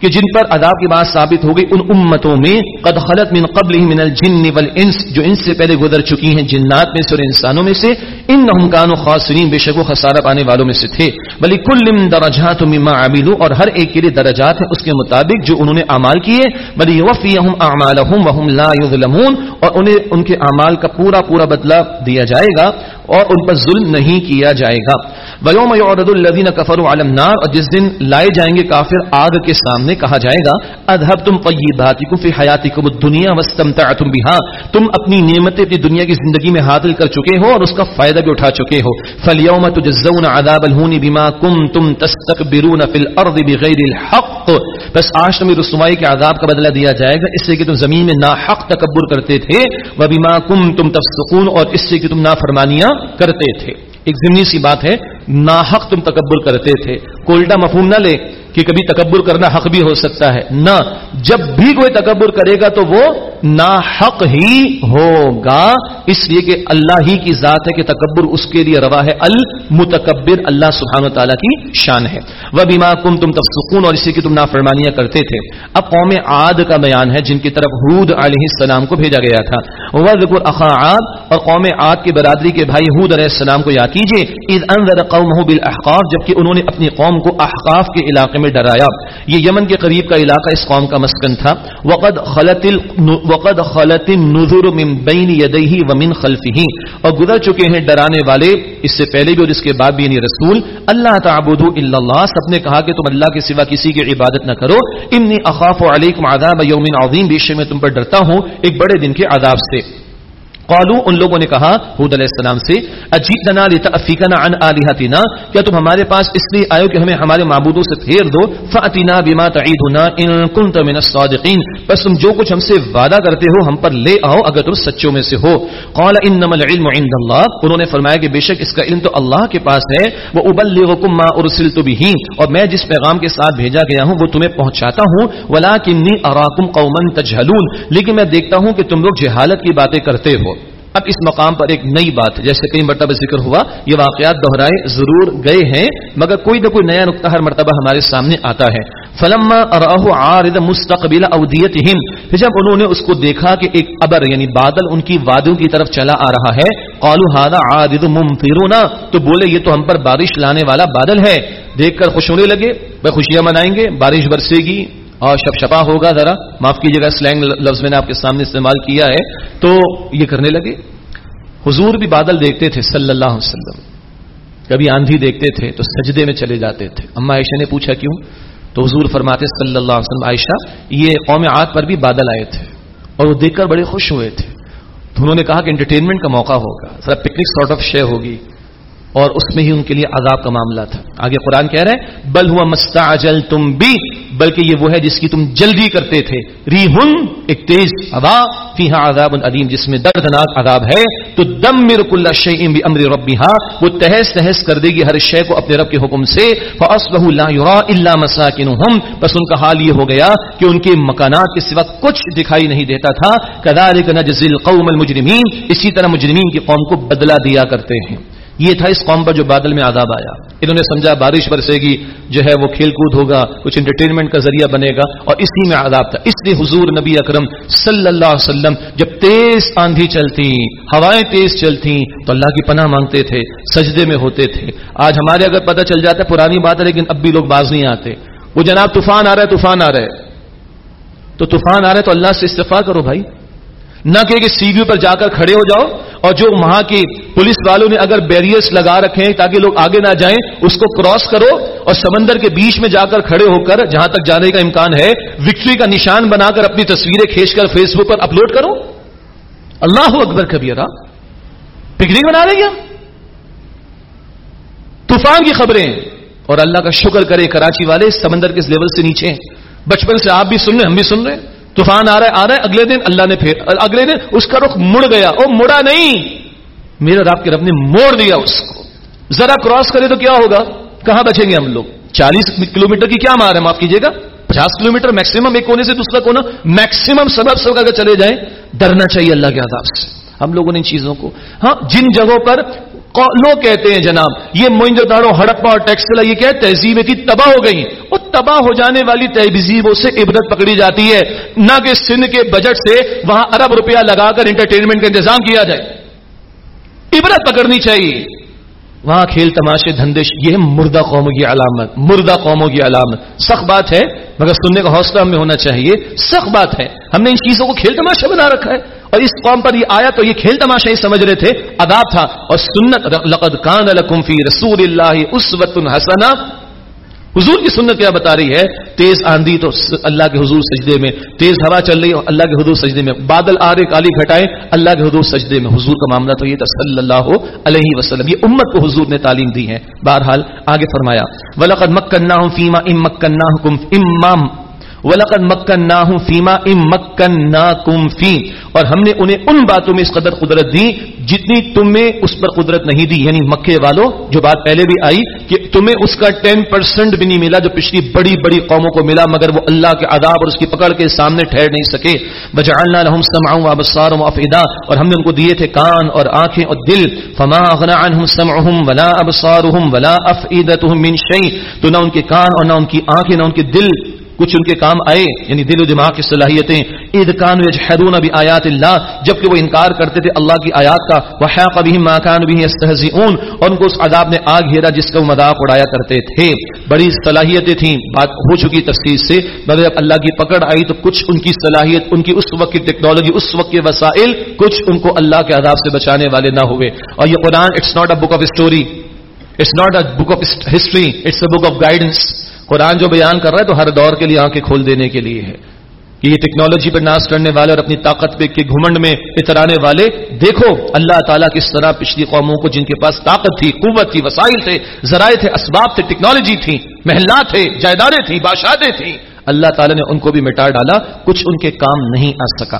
کہ جن پر عذاب کی بات ثابت ہو گئی، ان امتوں میں قد خلط من قبل من الجن والانس، جو ان سے پہلے گزر چکی ہیں جنات میں سے اور انسانوں میں سے ان کانوا خاسرین، بے شک وہ خسارہ پانے والوں میں سے تھے۔ بلی کل درجات مما عملوا، اور ہر ایک کے لیے درجات ہیں اس کے مطابق جو انہوں نے اعمال کیے۔ بلی یوفیہم اعمالهم وهم لا یظلمون، اور انہیں ان کے اعمال کا پورا پورا بدلہ دیا جائے گا۔ اور ان پر ظلم نہیں کیا جائے گا۔ ویوم یعرض الذین کفروا علی النار، اور جس دن لائے جائیں گے کافر، آگ کے سامنے کہا جائے گا اذهبتم طیباتکم فی حیاتکم الدنیا واستمتعتم بها۔ تم اپنی نعمتیں اپنی دنیا کی زندگی میں حاصل کر چکے ہو اور اس کا فائدہ بھی اٹھا چکے ہو۔ فالیوم تجزون عذاب الہون بما کنتم تستكبرون فی الارض بغیر الحق۔ کو، بس آج تمہیں رسوائی کے عذاب کا بدلہ دیا جائے گا، اس سے کہ تم زمین میں ناحق تکبر کرتے تھے وہ بیما کم تم تفسکون اور اس سے کہ تم نافرمانیاں کرتے تھے۔ ایک ضمنی سی بات ہے، ناحق تم تکبر کرتے تھے۔ کوئلٹا مفہوم نہ لے کہ کبھی تکبر کرنا حق بھی ہو سکتا ہے۔ نہ، جب بھی کوئی تکبر کرے گا تو وہ نا حق ہی ہوگا۔ اس لیے کہ اللہ ہی کی ذات ہے کہ تکبر اس کے لیے روا ہے۔ المتکبر اللہ سبحانہ و تعالیٰ کی شان ہے۔ وہ بیما کم تم تفسکون اور اسی کی تم نافرمانیاں کرتے تھے۔ اب قوم عاد کا بیان ہے، جن کی طرف حود علیہ السلام کو بھیجا گیا تھا۔ وہ ذکر اخا عاد، اور قوم عاد کی برادری کے بھائی حود علیہ السلام کو یاد کیجیے عید انضر قوم بالاحقاف جبکہ انہوں نے اپنی قوم کو احقاف کے علاقے میں ڈرایا۔ یہ یمن کے قریب کا علاقہ، اس قوم کا مسکن تھا۔ وقد خلط وقد خلط من بین یدیہ ومن خلفہ اور گزر چکے ہیں ڈرانے والے۔ اس سے پہلے بھی اور اس کے بعد بھی یعنی رسول، اللہ تعبدوا الا اللہ۔ سب نے کہا کہ تم اللہ کے سوا کسی کی عبادت نہ کرو۔ انی اخاف علیکم عذاب یوم عظیم بے شک میں تم پر ڈرتا ہوں ایک بڑے دن کے عذاب سے۔ قالو ان لوگوں نے کہا، حود علیہ السلام سے اجیتنا لتافیکنا عن الہتنا کیا تم ہمارے پاس اس لیے آئے کہ ہمیں ہمارے معبودوں سے پھیر دو؟ فاتنا بما تعیدنا ان كنت من الصادقین۔ بس تم جو کچھ ہم سے وعدہ کرتے ہو، ہم پر لے آؤ اگر تم سچوں میں سے ہو۔ قال، انما العلم عند الله انہوں نے فرمایا کہ بے شک اس کا علم تو اللہ کے پاس ہے۔ وہ ابلغکم ما ارسلت به۔ اور میں جس پیغام کے ساتھ بھیجا گیا ہوں، وہ تمہیں پہنچاتا ہوں۔ ولکنی اراکم قوما تجهلون۔ لیکن میں دیکھتا ہوں کہ تم لوگ جہالت کی باتیں کرتے ہو۔ اب اس مقام پر ایک نئی بات جیسے کئی مرتبہ ذکر ہوا، یہ واقعات دہرائے ضرور گئے ہیں، مگر کوئی نہ کوئی نیا نقطہ ہر مرتبہ ہمارے سامنے آتا ہے۔ فلما عارض مستقبل اودیت پھر جب انہوں نے اس کو دیکھا کہ ایک ابر یعنی بادل ان کی وادیوں کی طرف چلا آ رہا ہے، قالوا هذا عارض ممطرنا، تو بولے، یہ تو ہم پر بارش لانے والا بادل ہے۔ دیکھ کر خوش ہونے لگے بھائی خوشیاں منائیں گے، بارش برسے گی۔ اور شپ شپا ہوگا ذرا، معاف کیجیے گا سلینگ لفظ میں نے آپ کے سامنے استعمال کیا ہے، تو یہ کرنے لگے۔ حضور بھی بادل دیکھتے تھے صلی اللہ علیہ وسلم۔ کبھی آندھی دیکھتے تھے تو سجدے میں چلے جاتے تھے۔ اما عائشہ نے پوچھا کیوں؟ تو حضور فرماتے صلی اللہ علیہ وسلم، عائشہ، یہ قوم عاد پر بھی بادل آئے تھے اور وہ دیکھ کر بڑے خوش ہوئے تھے۔ تو انہوں نے کہا کہ انٹرٹینمنٹ کا موقع ہوگا۔ ذرا پکنک سارٹ آف شے ہوگی۔ اور اس میں ہی ان کے لیے عذاب کا معاملہ تھا۔ آگے قرآن کہہ رہے بل ہوا مستعجل تم بھی بلکہ یہ وہ ہے جس کی تم جلدی کرتے تھے۔ ری ہن ایک تیز ہوا، فیہا عذاب علیم، جس میں دردناک عذاب ہے۔ تو دم مر کل شیء بامر ربها وہ تہس تہس کر دے گی ہر شے کو اپنے رب کے حکم سے۔ فاصبح لا يرى الا مساكنهم بس ان کا حال یہ ہو گیا کہ ان کے مکانات کے سوا کچھ دکھائی نہیں دیتا تھا۔ كذلك نجزي القوم المجرمين اسی طرح مجرمین کی قوم کو بدلہ دیا کرتے ہیں۔ یہ تھا اس قوم پر جو بادل میں عذاب آیا۔ انہوں نے سمجھا بارش برسے گی، جو ہے وہ کھیل کود ہوگا، کچھ انٹرٹینمنٹ کا ذریعہ بنے گا، اور اسی میں عذاب تھا۔ اس لیے حضور نبی اکرم صلی اللہ علیہ وسلم جب تیز آندھی چلتی، ہوائیں تیز چلتی، تو اللہ کی پناہ مانگتے تھے، سجدے میں ہوتے تھے۔ آج ہمارے اگر پتہ چل جاتا ہے، پرانی بات ہے، لیکن اب بھی لوگ باز نہیں آتے۔ وہ جناب طوفان آ رہا ہے، طوفان آ رہا ہے۔ تو طوفان آ رہا ہے، تو اللہ سے استفا کرو بھائی۔ نہ کہ سی وی پر جا کر کھڑے ہو جاؤ اور جو وہاں کی پولیس والوں نے اگر بیریئرس لگا رکھے ہیں تاکہ لوگ آگے نہ جائیں، اس کو کراس کرو اور سمندر کے بیچ میں جا کر کھڑے ہو کر جہاں تک جانے کا امکان ہے وکٹری کا نشان بنا کر اپنی تصویریں کھینچ کر فیس بک پر اپلوڈ کرو۔ اللہ اکبر کبھی پکنک بنا رہے ہیں طوفان کی خبریں اور اللہ کا شکر کرے کراچی والے سمندر کے لیول سے نیچے بچپن سے آپ بھی سن رہے ہم بھی سن رہے ہیں۔ طوفان آ رہا ہے، آ رہا ہے، اگلے دن اللہ نے پھر اگلے دن اس کا رخ مڑ گیا وہ مڑا نہیں۔ میرا رب کے رب نے موڑ دیا اس کو۔ ذرا کراس کرے تو کیا ہوگا؟ کہاں بچیں گے ہم لوگ؟ چالیس کلو میٹر کی کیا مار ہے؟ معاف کیجیے گا۔ پچاس کلو میٹر میکسیمم ایک کونے سے دوسرا کونا میکسیمم سبب سب اگر چلے جائیں، ڈرنا چاہیے اللہ کے عذاب سے۔ ہم لوگوں نے ان چیزوں کو ہاں جن جگہوں پر لوگ کہتے ہیں جناب، یہ موئنجو دارو ہڑپا اور ٹیکسلا یہ کیا تہذیبیں تھی تباہ ہو گئی وہ تباہ ہو جانے والی تہذیبوں سے عبرت پکڑی جاتی ہے۔ نہ کہ سندھ کے بجٹ سے وہاں ارب روپیہ لگا کر انٹرٹینمنٹ کا انتظام کیا جائے۔ عبرت پکڑنی چاہیے۔ وہاں کھیل تماشے دھندے یہ مردہ قوموں کی علامت، مردہ قوموں کی علامت۔ سخت بات ہے، مگر سننے کا حوصلہ ہمیں ہونا چاہیے۔ سخت بات ہے، ہم نے ان چیزوں کو کھیل تماشا بنا رکھا ہے۔ اور اس قوم پر یہ آیا تو یہ کھیل تماشا ہی سمجھ رہے تھے۔ اداب تھا۔ اور سنت، لقد کان لکم فی رسول اللہ اسوت حسنہ۔ حضور کی سنت کیا بتا رہی ہے؟ تیز آندھی تو اللہ کے حضور سجدے میں، تیز ہوا چل رہی اللہ کے حضور سجدے میں۔ بادل آ رہے کالی گھٹائے اللہ کے حضور سجدے میں۔ حضور کا معاملہ تو یہ تھا، صلی اللہ علیہ وسلم۔ یہ امت کو حضور نے تعلیم دی ہے۔ بہرحال آگے فرمایا، ولقد مکنہ فیما ام مکنہ امام ولقد مکن نہ ہوں فیما ام مکن نہ کم فی اور ہم نے انہیں ان باتوں میں اس قدر قدرت دی جتنی تمہیں اس پر قدرت نہیں دی۔ یعنی مکے والوں، جو بات پہلے بھی آئی کہ تمہیں اس کا ٹین پرسینٹ بھی نہیں ملا جو پچھلی بڑی بڑی قوموں کو ملا، مگر وہ اللہ کے عذاب اور اس کی پکڑ کے سامنے ٹھہر نہیں سکے۔ بجعلنا لهم سمعا وابصارا وافئدا اور ہم نے ان کو دیے تھے کان اور آنکھیں اور دل۔ فما اغنى عنهم سمعهم ولا ابصارهم ولا افئدتهم من شيء۔ تو نہ ان کے کان اور نہ ان کی آنکھیں، نہ ان کے دل۔ کچھ ان کے کام آئے یعنی دل و دماغ کی صلاحیتیں۔ عید کان حیرون ابھی آیات اللہ جبکہ وہ انکار کرتے تھے اللہ کی آیات کا۔ وہ کبھی ماکان بھی اور ان کو اس عذاب نے آگ گھیرا جس کا وہ مذاق اڑایا کرتے تھے۔ بڑی صلاحیتیں تھیں۔ بات ہو چکی تفصیل سے، مگر جب اللہ کی پکڑ آئی تو کچھ ان کی صلاحیت، ان کی اس وقت کی ٹیکنالوجی، اس وقت کے وسائل کچھ ان کو اللہ کے عذاب سے بچانے والے نہ ہوئے۔ اور یہ قرآن it's not a book of story it's not a book of history it's a book of guidance قرآن جو بیان کر رہا ہے تو ہر دور کے لیے آنکھیں کھول دینے کے لیے ہے۔ کہ یہ ٹیکنالوجی پر ناس کرنے والے اور اپنی طاقت پہ کے گھمنڈ میں اترانے والے، دیکھو، اللہ تعالیٰ کس طرح پچھلی قوموں کو جن کے پاس طاقت تھی، قوت تھی، وسائل تھے، ذرائع تھے، اسباب تھے، ٹیکنالوجی تھی، محلات تھے، جائیدادیں تھیں بادشاہدیں تھیں۔ اللہ تعالیٰ نے ان کو بھی مٹا ڈالا، کچھ ان کے کام نہیں آ سکا۔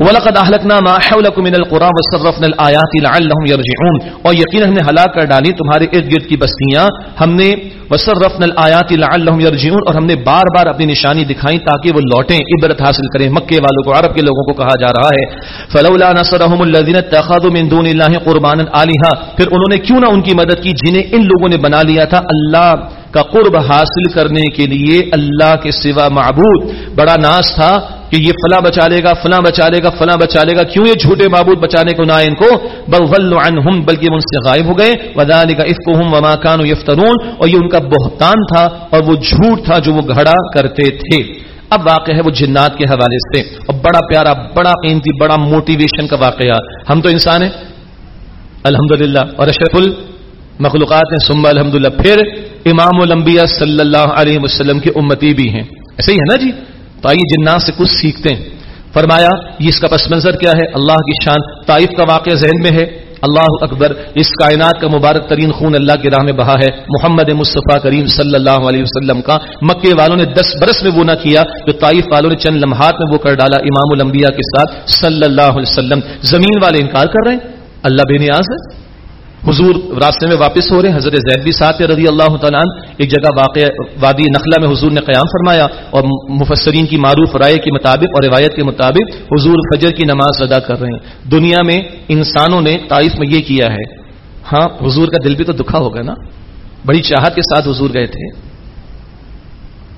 ولقد اهلكنا ما حولكم من القرى وصرفنا الايات لعلهم يرجعون۔ اور یقینا ہم نے ہلاک کر ڈالی تمہارے ارد گرد کی بستیاں۔ ہم نے وصرفنا الايات لعلهم يرجعون اور ہم نے بار بار اپنی نشانی دکھائی تاکہ وہ لوٹیں۔ عبرت حاصل کریں۔ مکے والوں کو، عرب کے لوگوں کو کہا جا رہا ہے۔ فلولا نصرهم الذين اتخذوا من دون الله قربانا الها پھر انہوں نے کیوں نہ ان کی مدد کی جنہیں ان لوگوں نے بنا لیا تھا؟ اللہ کا قرب حاصل کرنے کے لیے اللہ کے سوا معبود۔ بڑا ناس تھا کہ یہ فلاں بچا لے گا، فلاں بچا لے گا، فلاں بچا لے گا۔ کیوں یہ جھوٹے معبود بچانے کو نہ ان کو؟ عنہم، بلکہ ان سے غائب ہو گئے۔ وذالک افکہم وما كانوا یفترون۔ اور یہ ان کا بہتان تھا اور وہ جھوٹ تھا جو وہ گھڑا کرتے تھے۔ اب واقع ہے وہ جنات کے حوالے سے۔ اور بڑا پیارا، بڑا قیمتی، بڑا موٹیویشن کا واقعہ۔ ہم تو انسان ہیں۔ الحمدللہ۔ اور اشرف المخلوقات ہیں سمبا الحمدللہ، پھر امام الانبیاء صلی اللہ علیہ وسلم کے امتی بھی ہیں۔ ایسے ہی ہے نا جی؟ تو آئیے جنات سے کچھ سیکھتے ہیں۔ فرمایا، یہ اس کا پس منظر کیا ہے؟ اللہ کی شان، طائف کا واقعہ ذہن میں ہے۔ اللہ اکبر، اس کائنات کا مبارک ترین خون اللہ کی راہ میں بہا ہے۔ محمد مصطفیٰ کریم صلی اللہ علیہ وسلم کا مکے والوں نے دس برس میں وہ نہ کیا، جو طائف والوں نے چند لمحات میں وہ کر ڈالا امام الانبیاء کے ساتھ صلی اللہ علیہ وسلم۔ زمین والے انکار کر رہے ہیں؟ اللہ بے نیاز ہے۔ حضور راستے میں واپس ہو رہے ہیں۔ حضرت زید بھی ساتھ رضی اللہ تعالیٰ ایک جگہ واقع وادی نخلا میں حضور نے قیام فرمایا اور مفسرین کی معروف رائے کے مطابق اور روایت کے مطابق حضور فجر کی نماز ادا کر رہے ہیں۔ دنیا میں انسانوں نے تعریف میں یہ کیا ہے۔ ہاں حضور کا دل بھی تو دکھا ہوگا نا۔ بڑی چاہت کے ساتھ حضور گئے تھے۔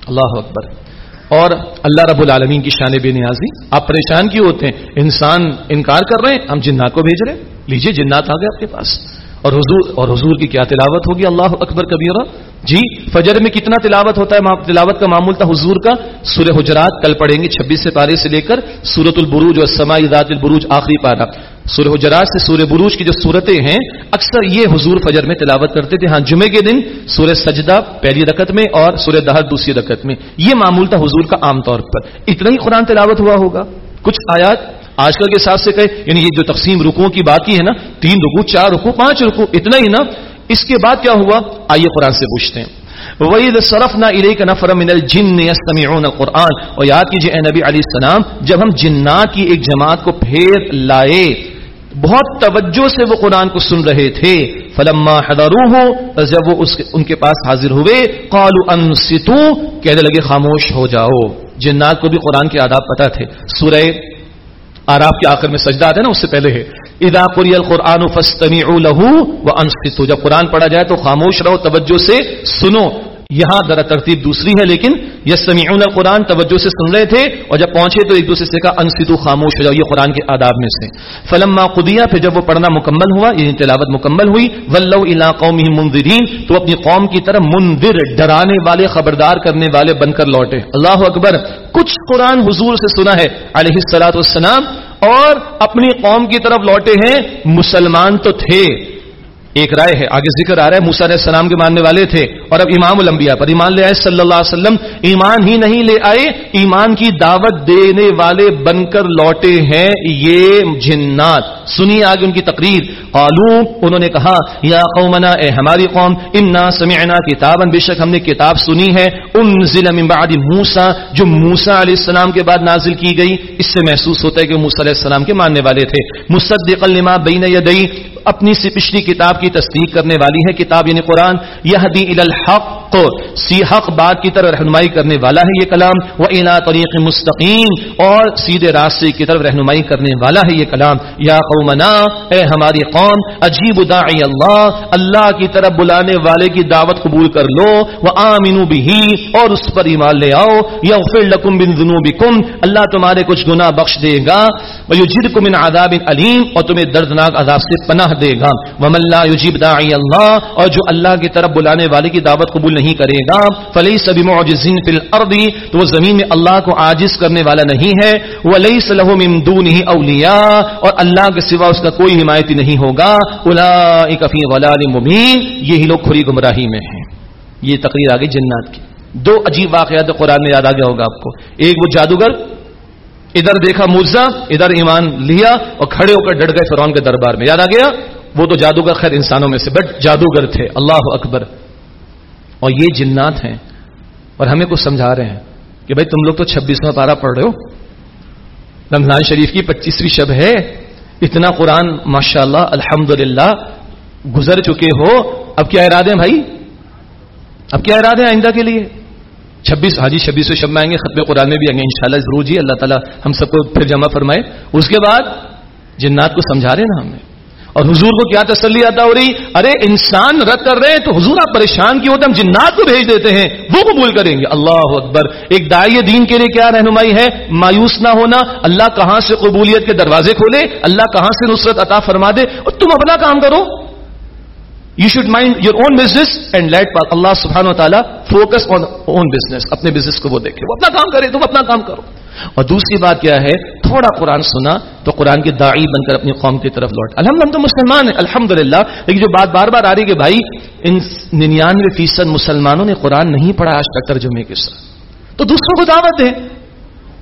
اللہ اکبر۔ اور اللہ رب العالمین کی شان بے نیازی۔ آپ پریشان کیوں ہوتے ہیں؟ انسان انکار کر رہے ہیں، ہم جنات کو بھیج رہے ہیں۔ لیجیے جنات آ گئے آپ کے پاس۔ اور حضور اور حضور کی کیا تلاوت ہوگی؟ اللہ اکبر کبیرہ۔ جی فجر میں کتنا تلاوت ہوتا ہے؟ تلاوت کا معمول تھا حضور کا۔ سورہ حجرات کل پڑھیں گے، چھبیس سے پارے سے لے کر سورت البروج اور سماعی ذات البروج آخری پارا سورہ حجرات سے سورہ بروج کی جو صورتیں ہیں، اکثر یہ حضور فجر میں تلاوت کرتے تھے۔ ہاں جمعے کے دن سورہ سجدہ پہلی رکت میں اور سورہ دہر دوسری رکت میں۔ یہ معمول تھا حضور کا عام طور پر۔ اتنا ہی قرآن تلاوت ہوا ہوگا۔ کچھ آیات آج کل کے حساب سے کہے یعنی یہ جو تقسیم رکو کی باقی ہے نا، تین رکو چار رکو پانچ رکو اتنا ہی نا، اس کے بعد کیا ہوا؟ آئیے قرآن سے پوچھتے ہیں۔ وہی صرف نہ ارے کا نفر من الجن یستمعون القرآن۔ اور یاد کیجیے اے نبی علیہ السلام، جب ہم جنات کی ایک جماعت کو پھیر لائے، بہت توجہ سے وہ قرآن کو سن رہے تھے۔ فلما حضروه، جب وہ اس ان کے پاس حاضر ہوئے، قالوا انصتوا کہنے لگے، خاموش ہو جاؤ۔ جنات کو بھی قرآن کے آداب پتہ تھے۔ سورہ آراف کے آخر میں سجدہ آتا ہے نا، اس سے پہلے ہے۔ ادا قری القرآن فستمی لہو و انستو جب قرآن پڑھا جائے تو خاموش رہو، توجہ سے سنو۔ یہاں ذرا ترتیب دوسری ہے، لیکن یہ سمیعون القرآن توجہ سے سن رہے تھے، اور جب پہنچے تو ایک دوسرے سے کہا انستو خاموش ہو جاؤ، یہ قرآن کے آداب میں سے۔ فلما قدیا پھر جب وہ پڑھنا مکمل ہوا یعنی تلاوت مکمل ہوئی، ولو الا قوم منذرین، تو اپنی قوم کی طرف منذر، ڈرانے والے، خبردار کرنے والے بن کر لوٹے۔ اللہ اکبر، کچھ قرآن حضور سے سنا ہے، علیہ السلاۃ والسلام، اور اپنی قوم کی طرف لوٹے ہیں، مسلمان تو تھے۔ ایک رائے ہے۔ آگے ذکر آ رہا ہے موسا علیہ السلام کے ماننے والے تھے اور اب امام الانبیاء پر۔ ایمان لے آئے صلی اللہ علیہ وسلم، ایمان ہی نہیں لے آئے، ایمان کی دعوت دینے والے بن کر لوٹے ہیں یہ جنات۔ سنی آگے ان کی تقریر۔ آلو انہوں نے کہا، یا قومنا، اے ہماری قوم امنا سمعنا کتابا، بے شک ہم نے کتاب سنی ہے۔ ان ضلع بعد موسا جو موسا علیہ السلام کے بعد نازل کی گئی۔ اس سے محسوس ہوتا ہے کہ موسا علیہ السلام کے ماننے والے تھے۔ مصدق لما بین یدئی اپنی سے پچھلی کتاب کی تصدیق کرنے والی ہے کتاب یعنی قرآن یہ الحق سی حق بات کی طرف رہنمائی کرنے والا ہے یہ کلام وہ الا طریق مستقیم اور سیدھے راستے کی طرف رہنمائی کرنے والا ہے یہ کلام۔ یا قومنا، اے ہماری قوم عجیب داعی اللہ اللہ کی طرف بلانے والے کی دعوت قبول کر لو وہ آمین بھی اور اس پر ایمان لے آؤ۔ یا فر لکم بن ذنوبکم، اللہ تمہارے کچھ گناہ بخش دے گا۔ جد من عذاب علیم اور تمہیں دردناک عذاب سے پناہ دے گا۔ وم اللہ یجیب داعی اللہ اور جو اللہ کی طرف بلانے والے کی دعوت قبول نہیں کرے گا۔ فلئی سبھی معجزین فی الارض تو وہ زمین میں اللہ کو عاجز کرنے والا نہیں ہے۔ ولیس له من دونه اولیاء اور اللہ کے سوا اس کا کوئی حمایتی نہیں ہوگا۔ اولئک فی ضلال مبین یہی لوگ کھری گمراہی میں ہیں۔ یہ تقریر آگے جنات کی۔ دو عجیب واقعات قرآن میں یاد آ گیا ہوگا آپ کو۔ ایک وہ جادوگر، ادھر دیکھا موزا ادھر ایمان لیا اور کھڑے ہو کر ڈٹ گئے فرعون کے دربار میں۔ یاد آ گیا؟ وہ تو جادوگر خیر انسانوں میں سے، بٹ جادوگر تھے۔ اللہ اکبر۔ اور یہ جنات ہیں اور ہمیں کچھ سمجھا رہے ہیں کہ بھائی تم لوگ تو چھبیسواں پارا پڑھ رہے ہو۔ رمضان شریف کی پچیسویں شب ہے۔ اتنا قرآن ماشاء اللہ الحمد گزر چکے ہو۔ اب کیا ارادے ہیں بھائی؟ اب کیا ارادے ہیں آئندہ کے لیے؟ چھبیس حاجی چھبیسویں شب میں آئیں گے، ختم قرآن میں بھی آئیں گے ان شاء اللہ ضرور جی اللہ تعالیٰ ہم سب کو پھر جمع فرمائے۔ اس کے بعد جنات کو سمجھا رہے نا ہمیں اور حضور کو کیا تسلی عطا ہو رہی؟ ارے، انسان رد کر رہے ہیں تو حضور آپ پریشان کیوں ہوتے ہم جنات کو بھیج دیتے ہیں، وہ قبول کریں گے۔ اللہ اکبر۔ ایک دائی دین کے لیے کیا رہنمائی ہے؟ مایوس نہ ہونا۔ اللہ کہاں سے قبولیت کے دروازے کھولے؟ اللہ کہاں سے نصرت عطا فرما دے؟ اور تم اپنا کام کرو۔ You should mind your own business and let اللہ سبحان و تعالیٰ فوکس آن اون بزنس اپنے بزنس کو وہ دیکھے وہ اپنا کام کرے تم اپنا کام کرو اور دوسری بات کیا ہے تھوڑا قرآن سنا تو قرآن کی داعی بن کر اپنی قوم کی طرف لوٹ الحمد ہم تو مسلمان ہیں الحمد للہ لیکن جو بات بار بار آ رہی کہ بھائی ان ننانوے فیصد مسلمانوں نے قرآن نہیں پڑھا آج تک ترجمے کے ساتھ تو دوسروں کو دعوت دیں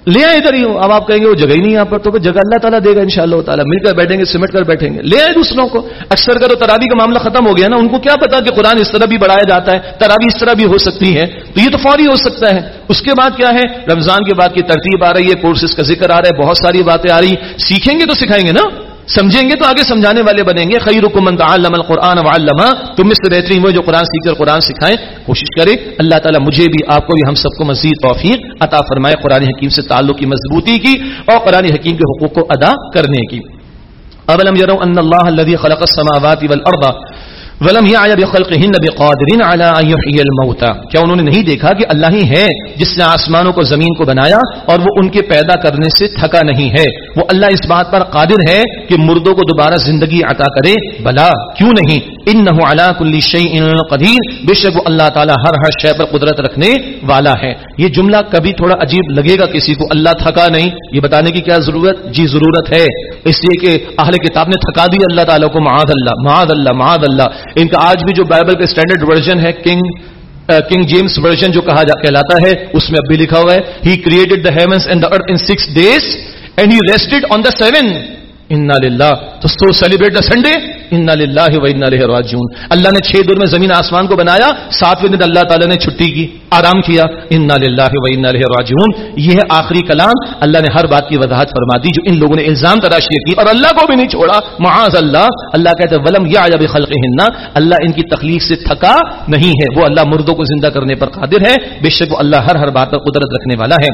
لے آئے ادھر ہی ہوں۔ اب آپ کہیں گے وہ جگہ ہی نہیں یہاں پر۔ تو جگہ اللہ تعالیٰ دے گا ان شاء اللہ تعالیٰ۔ مل کر بیٹھیں گے، سمٹ کر بیٹھیں گے۔ لے آئے دوسروں کو۔ اکثر کرو ترابی کا معاملہ ختم ہو گیا نا۔ ان کو کیا پتا کہ قرآن اس طرح بھی بڑھایا جاتا ہے ترابی اس طرح بھی ہو سکتی ہے۔ تو یہ تو فوری ہو سکتا ہے۔ اس کے بعد کیا ہے؟ رمضان کے بعد کی ترتیب آ رہی ہے کورسز کا ذکر آ رہا ہے، بہت ساری باتیں آ رہی۔ سیکھیں گے تو سکھائیں گے نا۔ سمجھیں گے تو آگے سمجھانے والے بنیں گے. خیر رکمن تعلم القرآن وعلمہ تم اس سے بہترین وہ جو قرآن سیکھ کر قرآن سکھائیں. کوشش کرے. اللہ تعالیٰ مجھے بھی، آپ کو بھی، ہم سب کو مزید توفیق عطا فرمائے قرآن حکیم سے تعلق کی مضبوطی کی اور قرآن حکیم کے حقوق کو ادا کرنے کی. اب الم یرو ان اللہ الذي خلق السماوات والارض ولم يعي بخلقهن ان کیا انہوں نے نہیں دیکھا کہ اللہ ہی ہے جس نے آسمانوں کو زمین کو بنایا اور وہ ان کے پیدا کرنے سے تھکا نہیں ہے؟ وہ اللہ اس بات پر قادر ہے کہ مردوں کو دوبارہ زندگی عطا کرے۔ بلا، کیوں نہیں؟ انه على كل شيء قدير بے شک وہ اللہ تعالی ہر ہر شے پر قدرت رکھنے والا ہے۔ یہ جملہ کبھی تھوڑا عجیب لگے گا کسی کو۔ اللہ تھکا نہیں۔ یہ بتانے کی کیا ضرورت؟ جی ضرورت ہے۔ اس لیے کہ اہل کتاب نے تھکا دی اللہ تعالیٰ کو۔ معاذ اللہ معاذ اللہ معاذ اللہ۔ ان کا آج بھی جو بائبل کا اسٹینڈرڈ ورژن ہے کنگ کنگ جیمس ورژن جو کہا جا، کہلاتا ہے، اس میں اب بھی لکھا ہوا ہے he created the heavens and the earth in six days and he rested on the seven ان للہ تو سو سیلیبریٹ دا سنڈے ان للہ و ان راجعون۔ اللہ نے چھ دور میں زمین آسمان کو بنایا، ساتویں دن اللہ تعالیٰ نے چھٹی کی، آرام کیا۔ ان للہ و ان راجعون۔ یہ ہے آخری کلام۔ اللہ نے ہر بات کی وضاحت فرما دی، جو ان لوگوں نے الزام تراشی کی، اور اللہ کو بھی نہیں چھوڑا۔ معاذ اللہ۔ اللہ کہتے ولم یا جب خلق ہننا اللہ ان کی تخلیق سے تھکا نہیں ہے۔ وہ اللہ مردوں کو زندہ کرنے پر قادر ہے۔ بے شک وہ اللہ ہر ہر بات پر قدرت رکھنے والا ہے۔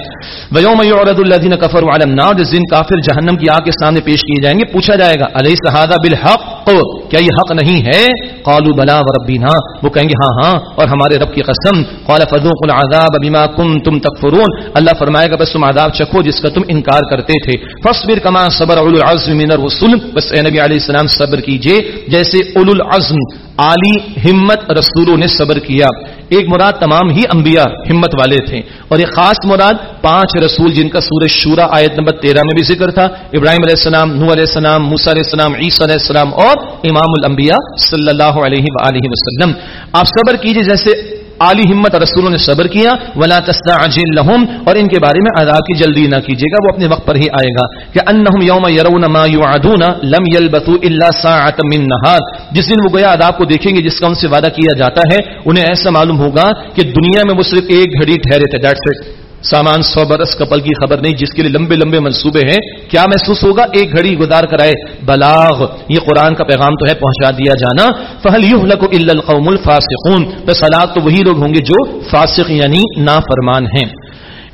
ویوم یعرض الذین کفروا علی النار، جس دن کافر جہنم کی آگ کے سامنے پیش کیے جائیں گے پوچھا جائے گا علیہ صحادہ بالحق کیا یہ حق نہیں ہے؟ قالو بلا و ربینا وہ کہیں گے ہاں ہاں اور ہمارے رب کی قسم۔ قال فذوقوا العذاب بما كنتم تکفرون اللہ فرمائے گا، بس تم عذاب چکھو جس کا تم انکار کرتے تھے۔ فاصبر كما صبر اولو العزم من الرسل۔ بس اے نبی علیہ السلام، صبر کیجیے۔ جیسے اولو العزم، عالی ہمت رسولوں نے صبر کیا۔ ایک مراد تمام ہی انبیاء ہمت والے تھے۔ اور ایک خاص مراد پانچ رسول جن کا سورہ شورا آیت نمبر تیرہ میں بھی ذکر تھا۔ ابراہیم علیہ السلام نو علیہ السلام موسا علیہ السلام، عیسی علیہ السلام اور اور امام الانبیاء صلی اللہ علیہ وآلہ وسلم۔ آپ صبر کیجیے جیسے عالی ہمت رسولوں نے صبر کیا، ولا تستعجل لهم، اور ان کے بارے میں عذاب کی جلدی نہ کیجیے گا، وہ اپنے وقت پر ہی آئے گا۔ کہ انہم یوم يرون ما يوعدون لم يلبثوا الا ساعه من نهار۔ جس دن وہ گیا عذاب کو دیکھیں گے، جس کا ان سے وعدہ کیا جاتا ہے، انہیں ایسا معلوم ہوگا کہ دنیا میں وہ صرف ایک گھڑی ٹھہرے تھے دیٹس اٹ سامان سو برس کپل کی خبر نہیں، جس کے لیے لمبے لمبے منصوبے ہیں۔ کیا محسوس ہوگا؟ ایک گھڑی گزار کرائے بلاغ، یہ قرآن کا پیغام تو ہے، پہنچا دیا جانا۔ فہل القوم الفاسقون۔ بس ہلاک تو وہی لوگ ہوں گے جو فاسق یعنی نافرمان ہیں۔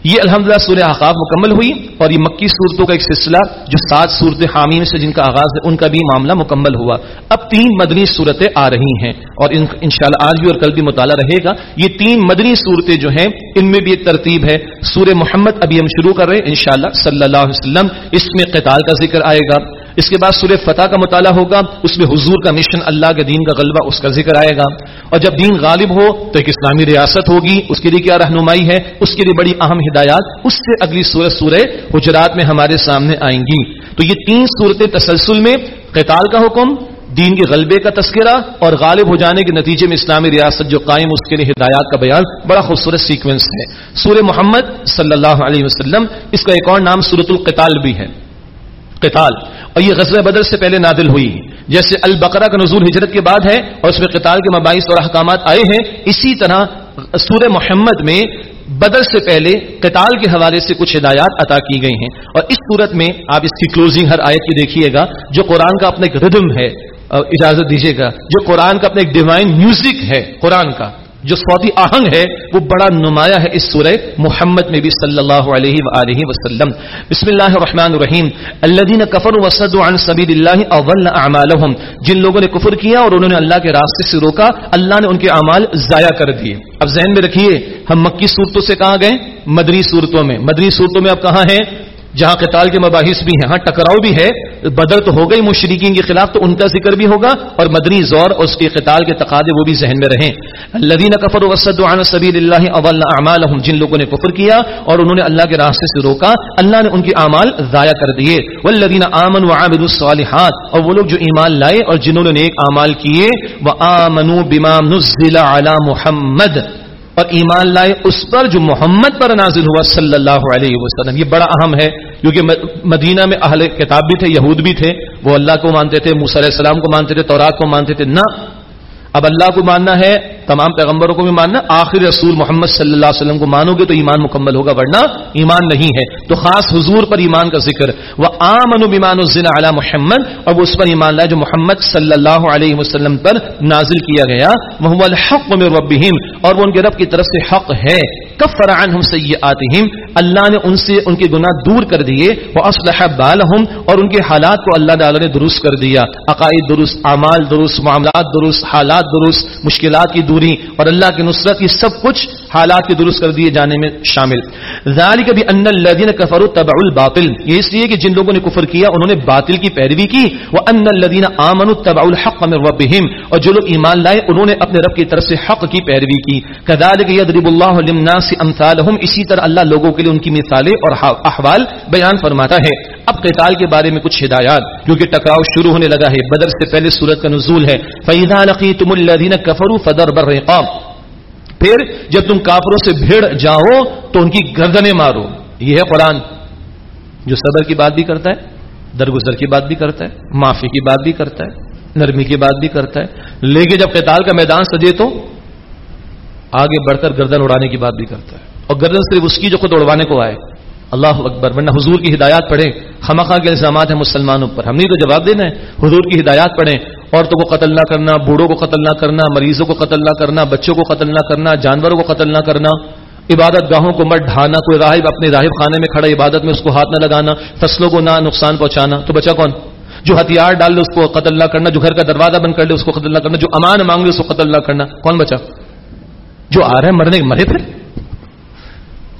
یہ الحمدللہ سورہ احقاف مکمل ہوئی اور یہ مکی صورتوں کا ایک سلسلہ جو سات صورت حامین سے جن کا آغاز ہے، ان کا بھی معاملہ مکمل ہوا۔ اب تین مدنی صورتیں آ رہی ہیں اور انشاءاللہ آج بھی اور کل بھی مطالعہ رہے گا۔ یہ تین مدنی صورتیں جو ہیں، ان میں بھی ایک ترتیب ہے۔ سورہ محمد ابھی ہم شروع کر رہے ہیں، انشاءاللہ صلی اللہ علیہ وسلم، اس میں قتال کا ذکر آئے گا۔ اس کے بعد سورہ فتح کا مطالعہ ہوگا، اس میں حضور کا مشن اللہ کے دین کا غلبہ اس کا ذکر آئے گا۔ اور جب دین غالب ہو تو ایک اسلامی ریاست ہوگی، اس کے لیے کیا رہنمائی ہے؟ اس کے لیے بڑی اہم ہدایات، اس سے اگلی سورہ سورہ حجرات میں ہمارے سامنے آئیں گی۔ تو یہ تین صورتیں تسلسل میں قتال کا حکم، دین کے غلبے کا تذکرہ اور غالب ہو جانے کے نتیجے میں اسلامی ریاست جو قائم اس کے لیے ہدایات کا بیان، بڑا خوبصورت سیکوینس ہے۔ سورہ محمد صلی اللہ علیہ وسلم، اس کا ایک اور نام سورت القتال بھی ہے۔ قتال۔ اور یہ غزل بدر سے پہلے نادل ہوئی۔ جیسے البقرہ کا نزول ہجرت کے بعد ہے اور اس میں قتال کے مباعث اور احکامات آئے ہیں، اسی طرح سورہ محمد میں بدر سے پہلے قتال کے حوالے سے کچھ ہدایات عطا کی گئی ہیں۔ اور اس صورت میں آپ اس کی کلوزنگ ہر آیت کی دیکھیے گا، جو قرآن کا اپنا ایک ردم ہے اجازت دیجیے گا، جو قرآن کا اپنا ایک ڈیوائن میوزک ہے، قرآن کا۔ جو سعودی آہنگ ہے، وہ بڑا نمایاں ہے اس سورہ محمد میں بھی صلی اللہ علیہ وآلہ وسلم۔ بسم اللہ الرحمن الرحیم۔ الذين كفروا وصدوا عن سبيل الله اضل اعمالهم جن لوگوں نے کفر کیا اور انہوں نے اللہ کے راستے سے روکا، اللہ نے ان کے اعمال ضائع کر دیے۔ اب ذہن میں رکھیے، ہم مکی صورتوں سے کہاں گئے؟ مدنی صورتوں میں۔ مدنی صورتوں میں اب کہاں ہیں؟ جہاں قتال کے مباحث بھی ہیں ہاں ٹکراؤ بھی ہے، بدر تو ہو گئی مشرقین کے خلاف تو ان کا ذکر بھی ہوگا اور مدنی زور اور اس کے قتال کے تقاضے وہ بھی ذہن میں رہیں۔ لدین کفر وسد عن سبیل اللہ اول جن لوگوں نے کفر کیا اور انہوں نے اللہ کے راستے سے روکا، اللہ نے ان کے اعمال ضائع کر دیے۔ والذین آمنوا وعملوا الصالحات، اور وہ لوگ جو ایمان لائے اور جنہوں نے نیک اعمال کیے، وآمنوا بما نزل علی محمد۔ اور ایمان لائے اس پر جو محمد پر نازل ہوا صلی اللہ علیہ وسلم. یہ بڑا اہم ہے، کیونکہ مدینہ میں اہل کتاب بھی تھے، یہود بھی تھے، وہ اللہ کو مانتے تھے علیہ السلام کو مانتے تھے، تورات کو مانتے تھے، نہ اب اللہ کو ماننا ہے، تمام پیغمبروں کو بھی ماننا، آخر رسول محمد صلی اللہ علیہ وسلم کو مانو گے تو ایمان مکمل ہوگا، ورنہ ایمان نہیں ہے۔ تو خاص حضور پر ایمان کا ذکر وہ عام الزین علی محمد، اور وہ اس پر ایمان لائے جو محمد صلی اللہ علیہ وسلم پر نازل کیا گیا۔ وہ الحق میں ربہم اور وہ ان کے رب کی طرف سے حق ہے۔ کفر عنہم سیئاتہم اللہ نے ان سے ان کے گناہ دور کر دیے. وہ اصلح بالہم اور ان کے حالات کو اللہ تعالی نے درست کر دیا. عقائد درست، اعمال درست، معاملات درست، حالات درست، مشکلات کی دوری اور اللہ کی نصرت یہ سب کچھ حالات کے درست کر دیے جانے میں شامل۔ ذالک بھی ان الذين كفروا تبعوا الباطل۔ یہ اس لیے کہ جن لوگوں نے کفر کیا، انہوں نے باطل کی پیروی کی۔ وان الذين امنوا تبعوا الحق من ربهم۔ اور جو لوگ ایمان لائے، انہوں نے اپنے رب کی طرف سے حق کی پیروی کی۔ كذلك يضرب الله للناس امثالهم۔ اسی طرح اللہ لوگوں کے لیے ان کی مثالیں اور احوال بیان فرماتا ہے۔ اب قتال کے بارے میں کچھ ہدایات۔ کیونکہ ٹکراؤ شروع ہونے لگا ہے۔ بدر سے پہلے سورت کا نزول ہے۔ فَإِذَا لَقِيتُمُ الَّذِينَ كَفَرُوا فَضَرْبَ الرِّقَابِ۔ پھر جب تم کافروں سے بھیڑ جاؤ تو ان کی گردنیں مارو۔ یہ ہے قرآن۔ جو صبر کی بات بھی کرتا ہے، درگزر کی بات بھی کرتا ہے، معافی کی بات بھی کرتا ہے، نرمی کی بات بھی کرتا ہے۔ لیکن جب قتال کا میدان سجے تو آگے بڑھ کر گردن اڑانے کی بات بھی کرتا ہے۔ اور گردن صرف اس کی جو خود اڑوانے کو آئے۔ اللہ اکبر، ورنہ حضور کی ہدایات پڑھیں۔ خمخواہ کے الزامات ہیں مسلمانوں پر۔ ہم نہیں تو جواب دینا ہے، حضور کی ہدایات پڑھیں۔ عورتوں کو قتل نہ کرنا، بوڑھوں کو قتل نہ کرنا، مریضوں کو قتل نہ کرنا، بچوں کو قتل نہ کرنا، جانوروں کو قتل نہ کرنا، عبادت گاہوں کو مت ڈھانا، کوئی راہب اپنے راہب خانے میں کھڑا عبادت میں اس کو ہاتھ نہ لگانا، فصلوں کو نہ نقصان پہنچانا، تو بچا کون؟ جو ہتھیار ڈال لے اس کو قتل نہ کرنا، جو گھر کا دروازہ بند کر لے اس کو قتل نہ کرنا، جو امان مانگ لے اس کو قتل نہ کرنا، کون بچا جو آ رہے ہیں مرنے مرے پھر؟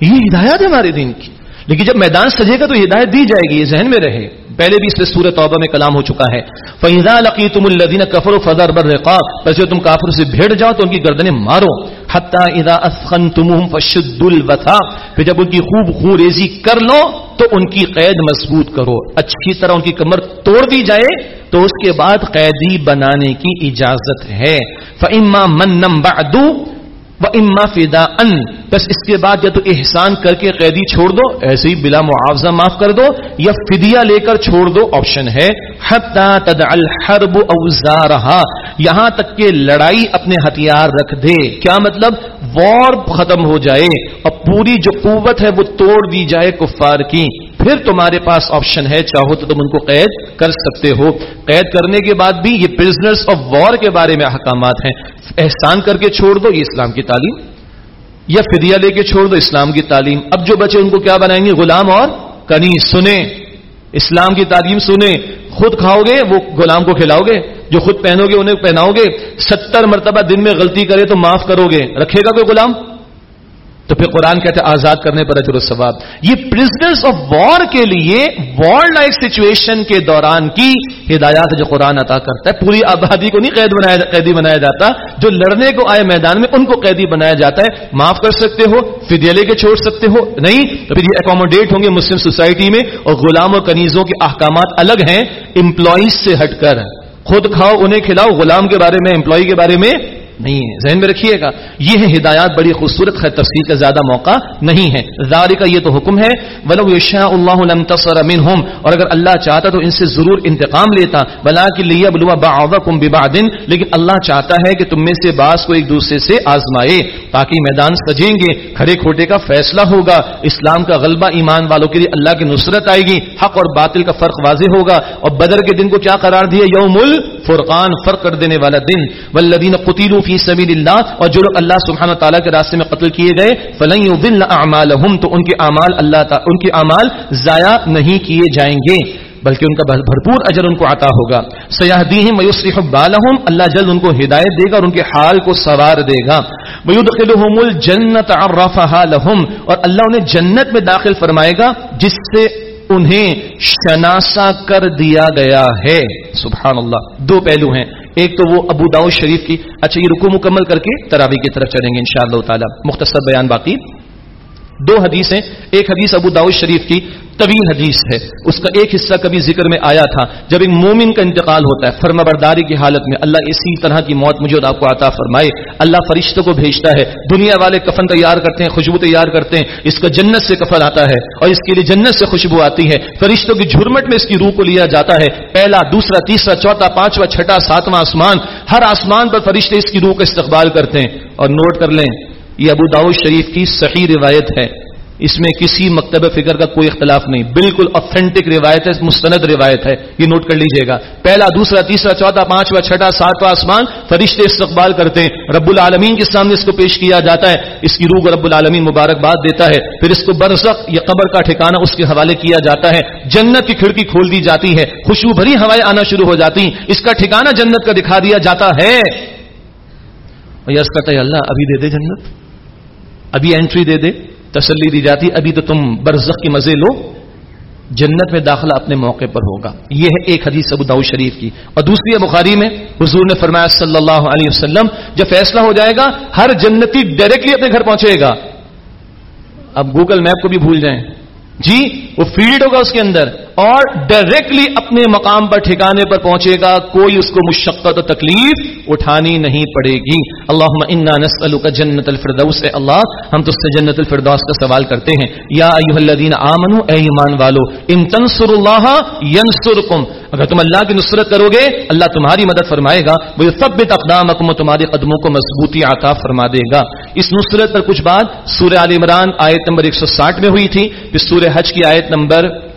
یہ ہدایات ہے ہمارے دین کی۔ لیکن جب میدان سجے گا تو ہدایت دی جائے گی، یہ ذہن میں رہے۔ پہلے بھی اس پہ سورہ توبہ میں کلام ہو چکا ہے۔ فیضا لقی تم الدین کفر و فضر بر رقاب ویسے تم کافر سے بھیڑ جاؤ تو ان کی گردنیں مارو۔ حتیٰ اذا اسخنتموہم فشد الوثا۔ پھر جب ان کی خوب خون ریزی کر لو تو ان کی قید مضبوط کرو۔ اچھی طرح ان کی کمر توڑ دی جائے تو اس کے بعد قیدی بنانے کی اجازت ہے۔ فَإِمَّا مَنَّمْ بَعْدُ اما فدا ان بس اس کے بعد یا تو احسان کر کے قیدی چھوڑ دو، ایسے ہی بلا معاوضہ معاف کر دو، یا فدیہ لے کر چھوڑ دو آپشن ہے۔ الحرب اوزارہا یہاں تک کہ لڑائی اپنے ہتھیار رکھ دے۔ کیا مطلب؟ وار ختم ہو جائے اور پوری جو قوت ہے وہ توڑ دی جائے کفار کی۔ پھر تمہارے پاس آپشن ہے، چاہو تو تم ان کو قید کر سکتے ہو۔ قید کرنے کے بعد بھی یہ پرزنرز آف وار کے بارے میں احکامات ہیں۔ احسان کر کے چھوڑ دو، یہ اسلام کی تعلیم۔ یا فدیہ لے کے چھوڑ دو، اسلام کی تعلیم۔ اب جو بچے ان کو کیا بنائیں گے؟ غلام اور کنی۔ سنیں۔ اسلام کی تعلیم سنیں خود کھاؤ گے، وہ غلام کو کھلاؤ گے، جو خود پہنو گے، انہیں پہناؤ گے۔ ستر مرتبہ دن میں غلطی کرے تو معاف کرو گے۔ رکھے گا کوئی غلام؟ تو پھر قرآن کہتے ہیں آزاد کرنے پر اجر و ثواب. یہ پرزنرز آف وار کے لیے وار لائک سچویشن کے دوران کی ہدایات جو قرآن عطا کرتا ہے. پوری آبادی کو نہیں قید بنایا قیدی بنایا جاتا، جو لڑنے کو آئے میدان میں ان کو قیدی بنایا جاتا ہے. معاف کر سکتے ہو فدیہ لے کے چھوڑ سکتے ہو، نہیں، تو پھر یہ اکوموڈیٹ ہوں گے مسلم سوسائٹی میں اور غلام و کنیزوں کے احکامات الگ ہیں امپلائیز سے ہٹ کر. خود کھاؤ، انہیں کھلاؤ، غلام کے بارے میں امپلائی کے بارے میں نہیں ہے۔ ذہن میں رکھیے گا، یہ ہدایات، بڑی خوبصورت خیر تفصیل کا زیادہ موقع نہیں ہے۔ ذاری کا یہ تو حکم ہے، ولو یشاء اللہ لم تصر منہم اور اگر اللہ چاہتا تو ان سے ضرور انتقام لیتا۔ بلا کہ لیبلوا بعضکم ببعض۔ لیکن اللہ چاہتا ہے کہ تم میں سے بعض کو ایک دوسرے سے آزمائے، تاکہ میدان سجیں گے۔ کھڑے کھوٹے کا فیصلہ ہوگا۔ اسلام کا غلبہ ایمان والوں کے لیے اللہ کی نصرت آئے گی۔ حق اور باطل کا فرق واضح ہوگا۔ اور بدر کے دن کو کیا قرار دیا؟ یوم الفرقان فرق کر دینے والا دن۔ والذین قتلوا فی سبیل اللہ اور جو لوگ اللہ سبحانہ تعالیٰ کے راستے میں قتل کیے گئے، فلن یضل اعمالهم تو ان کے اعمال اللہ ان کے اعمال ضائع نہیں کیے جائیں گے، بلکہ ان کا بھرپور اجر ان کو عطا ہوگا۔ سیاحدیم ویسرح بالہم اللہ جلد ان کو ہدایت دے گا اور ان کے حال کو سوار دے گا۔ ویدخلهم الجنت عرفها لهم، اور اللہ انہیں جنت میں داخل فرمائے گا، جس سے انہیں شناسا کر دیا گیا ہے۔ سبحان اللہ، دو پہلو ہیں۔ ایک تو وہ ابو داؤ شریف کی اچھا یہ رکو مکمل کر کے تراوی کی طرف چلیں گے ان اللہ تعالیٰ۔ مختصر بیان باقی۔ دو حدیثیں، ایک حدیث ابو داؤ شریف کی، طویل حدیث ہے۔ اس کا ایک حصہ کبھی ذکر میں آیا تھا۔ جب ایک مومن کا انتقال ہوتا ہے، فرما برداری کی حالت میں اللہ اسی طرح کی موت مجھے آپ کو عطا فرمائے۔ اللہ فرشتوں کو بھیجتا ہے۔ دنیا والے کفن تیار کرتے ہیں، خوشبو تیار کرتے ہیں۔ اس کا جنت سے کفن آتا ہے اور اس کے لیے جنت سے خوشبو آتی ہے۔ فرشتوں کی جھرمٹ میں اس کی روح کو لیا جاتا ہے۔ پہلا، دوسرا، تیسرا، چوتھا، پانچواں، چھٹا، ساتواں آسمان، ہر آسمان پر فرشتے اس کی روح کا استقبال کرتے ہیں۔ اور نوٹ کر لیں یہ ابو داؤ شریف کی صحیح روایت ہے۔ اس میں کسی مکتب فکر کا کوئی اختلاف نہیں۔ بالکل اوتھینٹک روایت ہے، مستند روایت ہے۔ یہ نوٹ کر لیجیے گا۔ پہلا، دوسرا، تیسرا، چوتھا، پانچواں، چھٹا، ساتواں آسمان فرشتے استقبال کرتے ہیں۔ رب العالمین کے سامنے اس کو پیش کیا جاتا ہے۔ اس کی روح رب العالمین مبارکباد دیتا ہے۔ پھر اس کو برزخ یا قبر کا ٹھکانا اس کے حوالے کیا جاتا ہے۔ جنت کی کھڑکی کھول دی جاتی ہے۔ خوشبو بھری ہوائیں آنا شروع ہو جاتی ہیں۔ اس کا ٹھکانا جنت کا دکھا دیا جاتا ہے۔ یس کرتا ہے اللہ ابھی دے دے جنت۔ ابھی اینٹری دے دے، تسلی دی جاتی، ابھی تو تم برزخ کے مزے لو، جنت میں داخلہ اپنے موقع پر ہوگا۔ یہ ہے ایک حدیث ابو داؤ شریف کی۔ اور دوسری بخاری میں، حضور نے فرمایا صلی اللہ علیہ وسلم، جب فیصلہ ہو جائے گا، ہر جنتی ڈائریکٹلی اپنے گھر پہنچے گا۔ اب گوگل میپ کو بھی بھول جائیں۔ جی وہ فیلڈ ہوگا اس کے اندر۔ اور ڈائریکٹلی اپنے مقام پر ٹھکانے پر پہنچے گا، کوئی اس کو مشقت و تکلیف اٹھانی نہیں پڑے گی۔ اللہ نسل کا جنت الفردوس، اے اللہ، ہم تو سے جنت الفردوس کا سوال کرتے ہیں۔ یا الذین آمنو اے ایمان والو، ان تنصر اللہ ینصرکم۔ اگر تم اللہ کی نصرت کرو گے، اللہ تمہاری مدد فرمائے گا، وہ سب اقدامکم تمہارے قدموں کو مضبوطی عطا فرما دے گا۔ اس نصرت پر کچھ بات سورہ عال عمران، آیت نمبر 160 میں ہوئی تھی۔ پھر سورہ حج کی آیت نمبر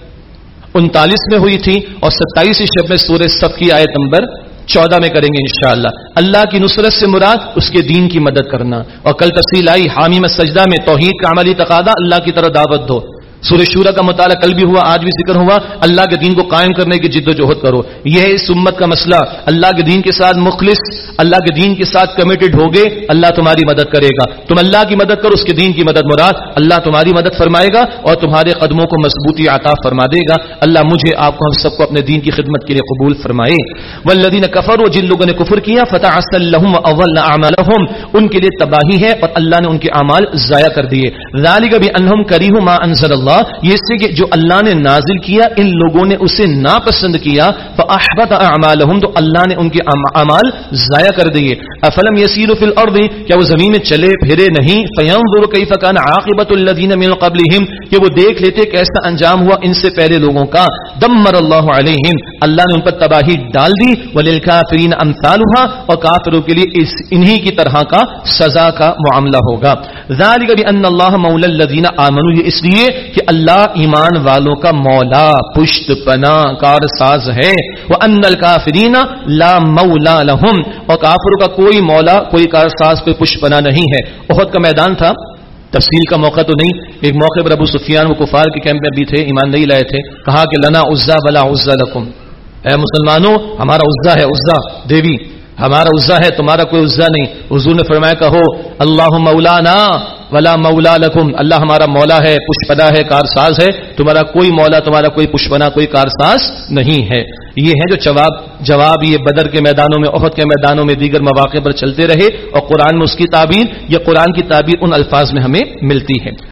انتالیس میں ہوئی تھی اور ستائیس شب میں سورہ سب کی آیت نمبر چودہ میں کریں گے انشاءاللہ۔ اللہ کی نصرت سے مراد اس کے دین کی مدد کرنا۔ اور کل تفصیل آئی حامی میں سجدہ میں توحید کا عملی تقاضا اللہ کی طرح دعوت دو۔ سورہ شورہ کا مطالعہ کل بھی ہوا، آج بھی ذکر ہوا۔ اللہ کے دین کو قائم کرنے کی جد و جہد کرو۔ یہ ہے اس امت کا مسئلہ۔ اللہ کے دین کے ساتھ مخلص، اللہ کے دین کے ساتھ کمیٹڈ ہوگے اللہ تمہاری مدد کرے گا۔ تم اللہ کی مدد کرو، اس کے دین کی مدد مراد اللہ تمہاری مدد فرمائے گا اور تمہارے قدموں کو مضبوطی عطا فرما دے گا۔ اللہ مجھے، آپ کو، ہم سب کو اپنے دین کی خدمت کے لیے قبول فرمائے۔ والذین کفروا، جن لوگوں نے کفر کیا فتح لهم اول اعمالهم ان کے لیے تباہی ہے اور اللہ نے ان کے اعمال ضائع کر دیے۔ ذالک بانهم کریہوا ما انزل اللہ اللہ، یہ سے کہ جو اللہ نے نازل کیا، ان لوگوں نے اسے ناپسند کیا فاحبط اعمالهم تو اللہ نے ان کے اعمال ضائع کر دیے۔ افلم يسيروا في الارض کیا وہ زمین میں چلے پھرے نہیں؟ فينظر كيف كان عاقبه الذين من قبلهم۔ کہ وہ دیکھ لیتے کیسا انجام ہوا ان سے پہلے لوگوں کا۔ دمر اللہ علیہم۔ اللہ نے ان پر تباہی ڈال دی۔ وللکافرین امثالها اور کافروں کے لیے اس، انہی کی طرح کا سزا کا معاملہ ہوگا۔ ذالک بان اللہ مولا الذين امنوا یہ اس لیے کہ کہ اللہ ایمان والوں کا مولا، پشت پنا کار ساز ہے۔ وہ ان الکافرین لا مولا لہم اور کافروں کا کوئی مولا، کوئی کار ساز، کوئی پشت پنا نہیں ہے۔ بہت کا میدان تھا۔ تفصیل کا موقع تو نہیں۔ ایک موقع پر ابو سفیان وہ کفار کے کیمپ میں بھی تھے، ایمان نہیں لائے تھے۔ کہا کہ لنا عزا بلا عزا لکم اے مسلمانوں، ہمارا عزا ہے، عزا، دیوی۔ ہمارا عزا ہے، تمہارا کوئی عزا نہیں۔ حضور نے فرمایا، کہو اللہ مولانا ولا مولا لکم۔ اللہ ہمارا مولا ہے، پشپنا ہے، کارساز ہے۔ تمہارا کوئی مولا، تمہارا کوئی پشپنا، کوئی کارساز نہیں ہے۔ یہ ہے جو جواب جواب یہ بدر کے میدانوں میں عہد کے میدانوں میں دیگر مواقع پر چلتے رہے اور قرآن میں اس کی تعبیر یا قرآن کی تعبیر ان الفاظ میں ہمیں ملتی ہے۔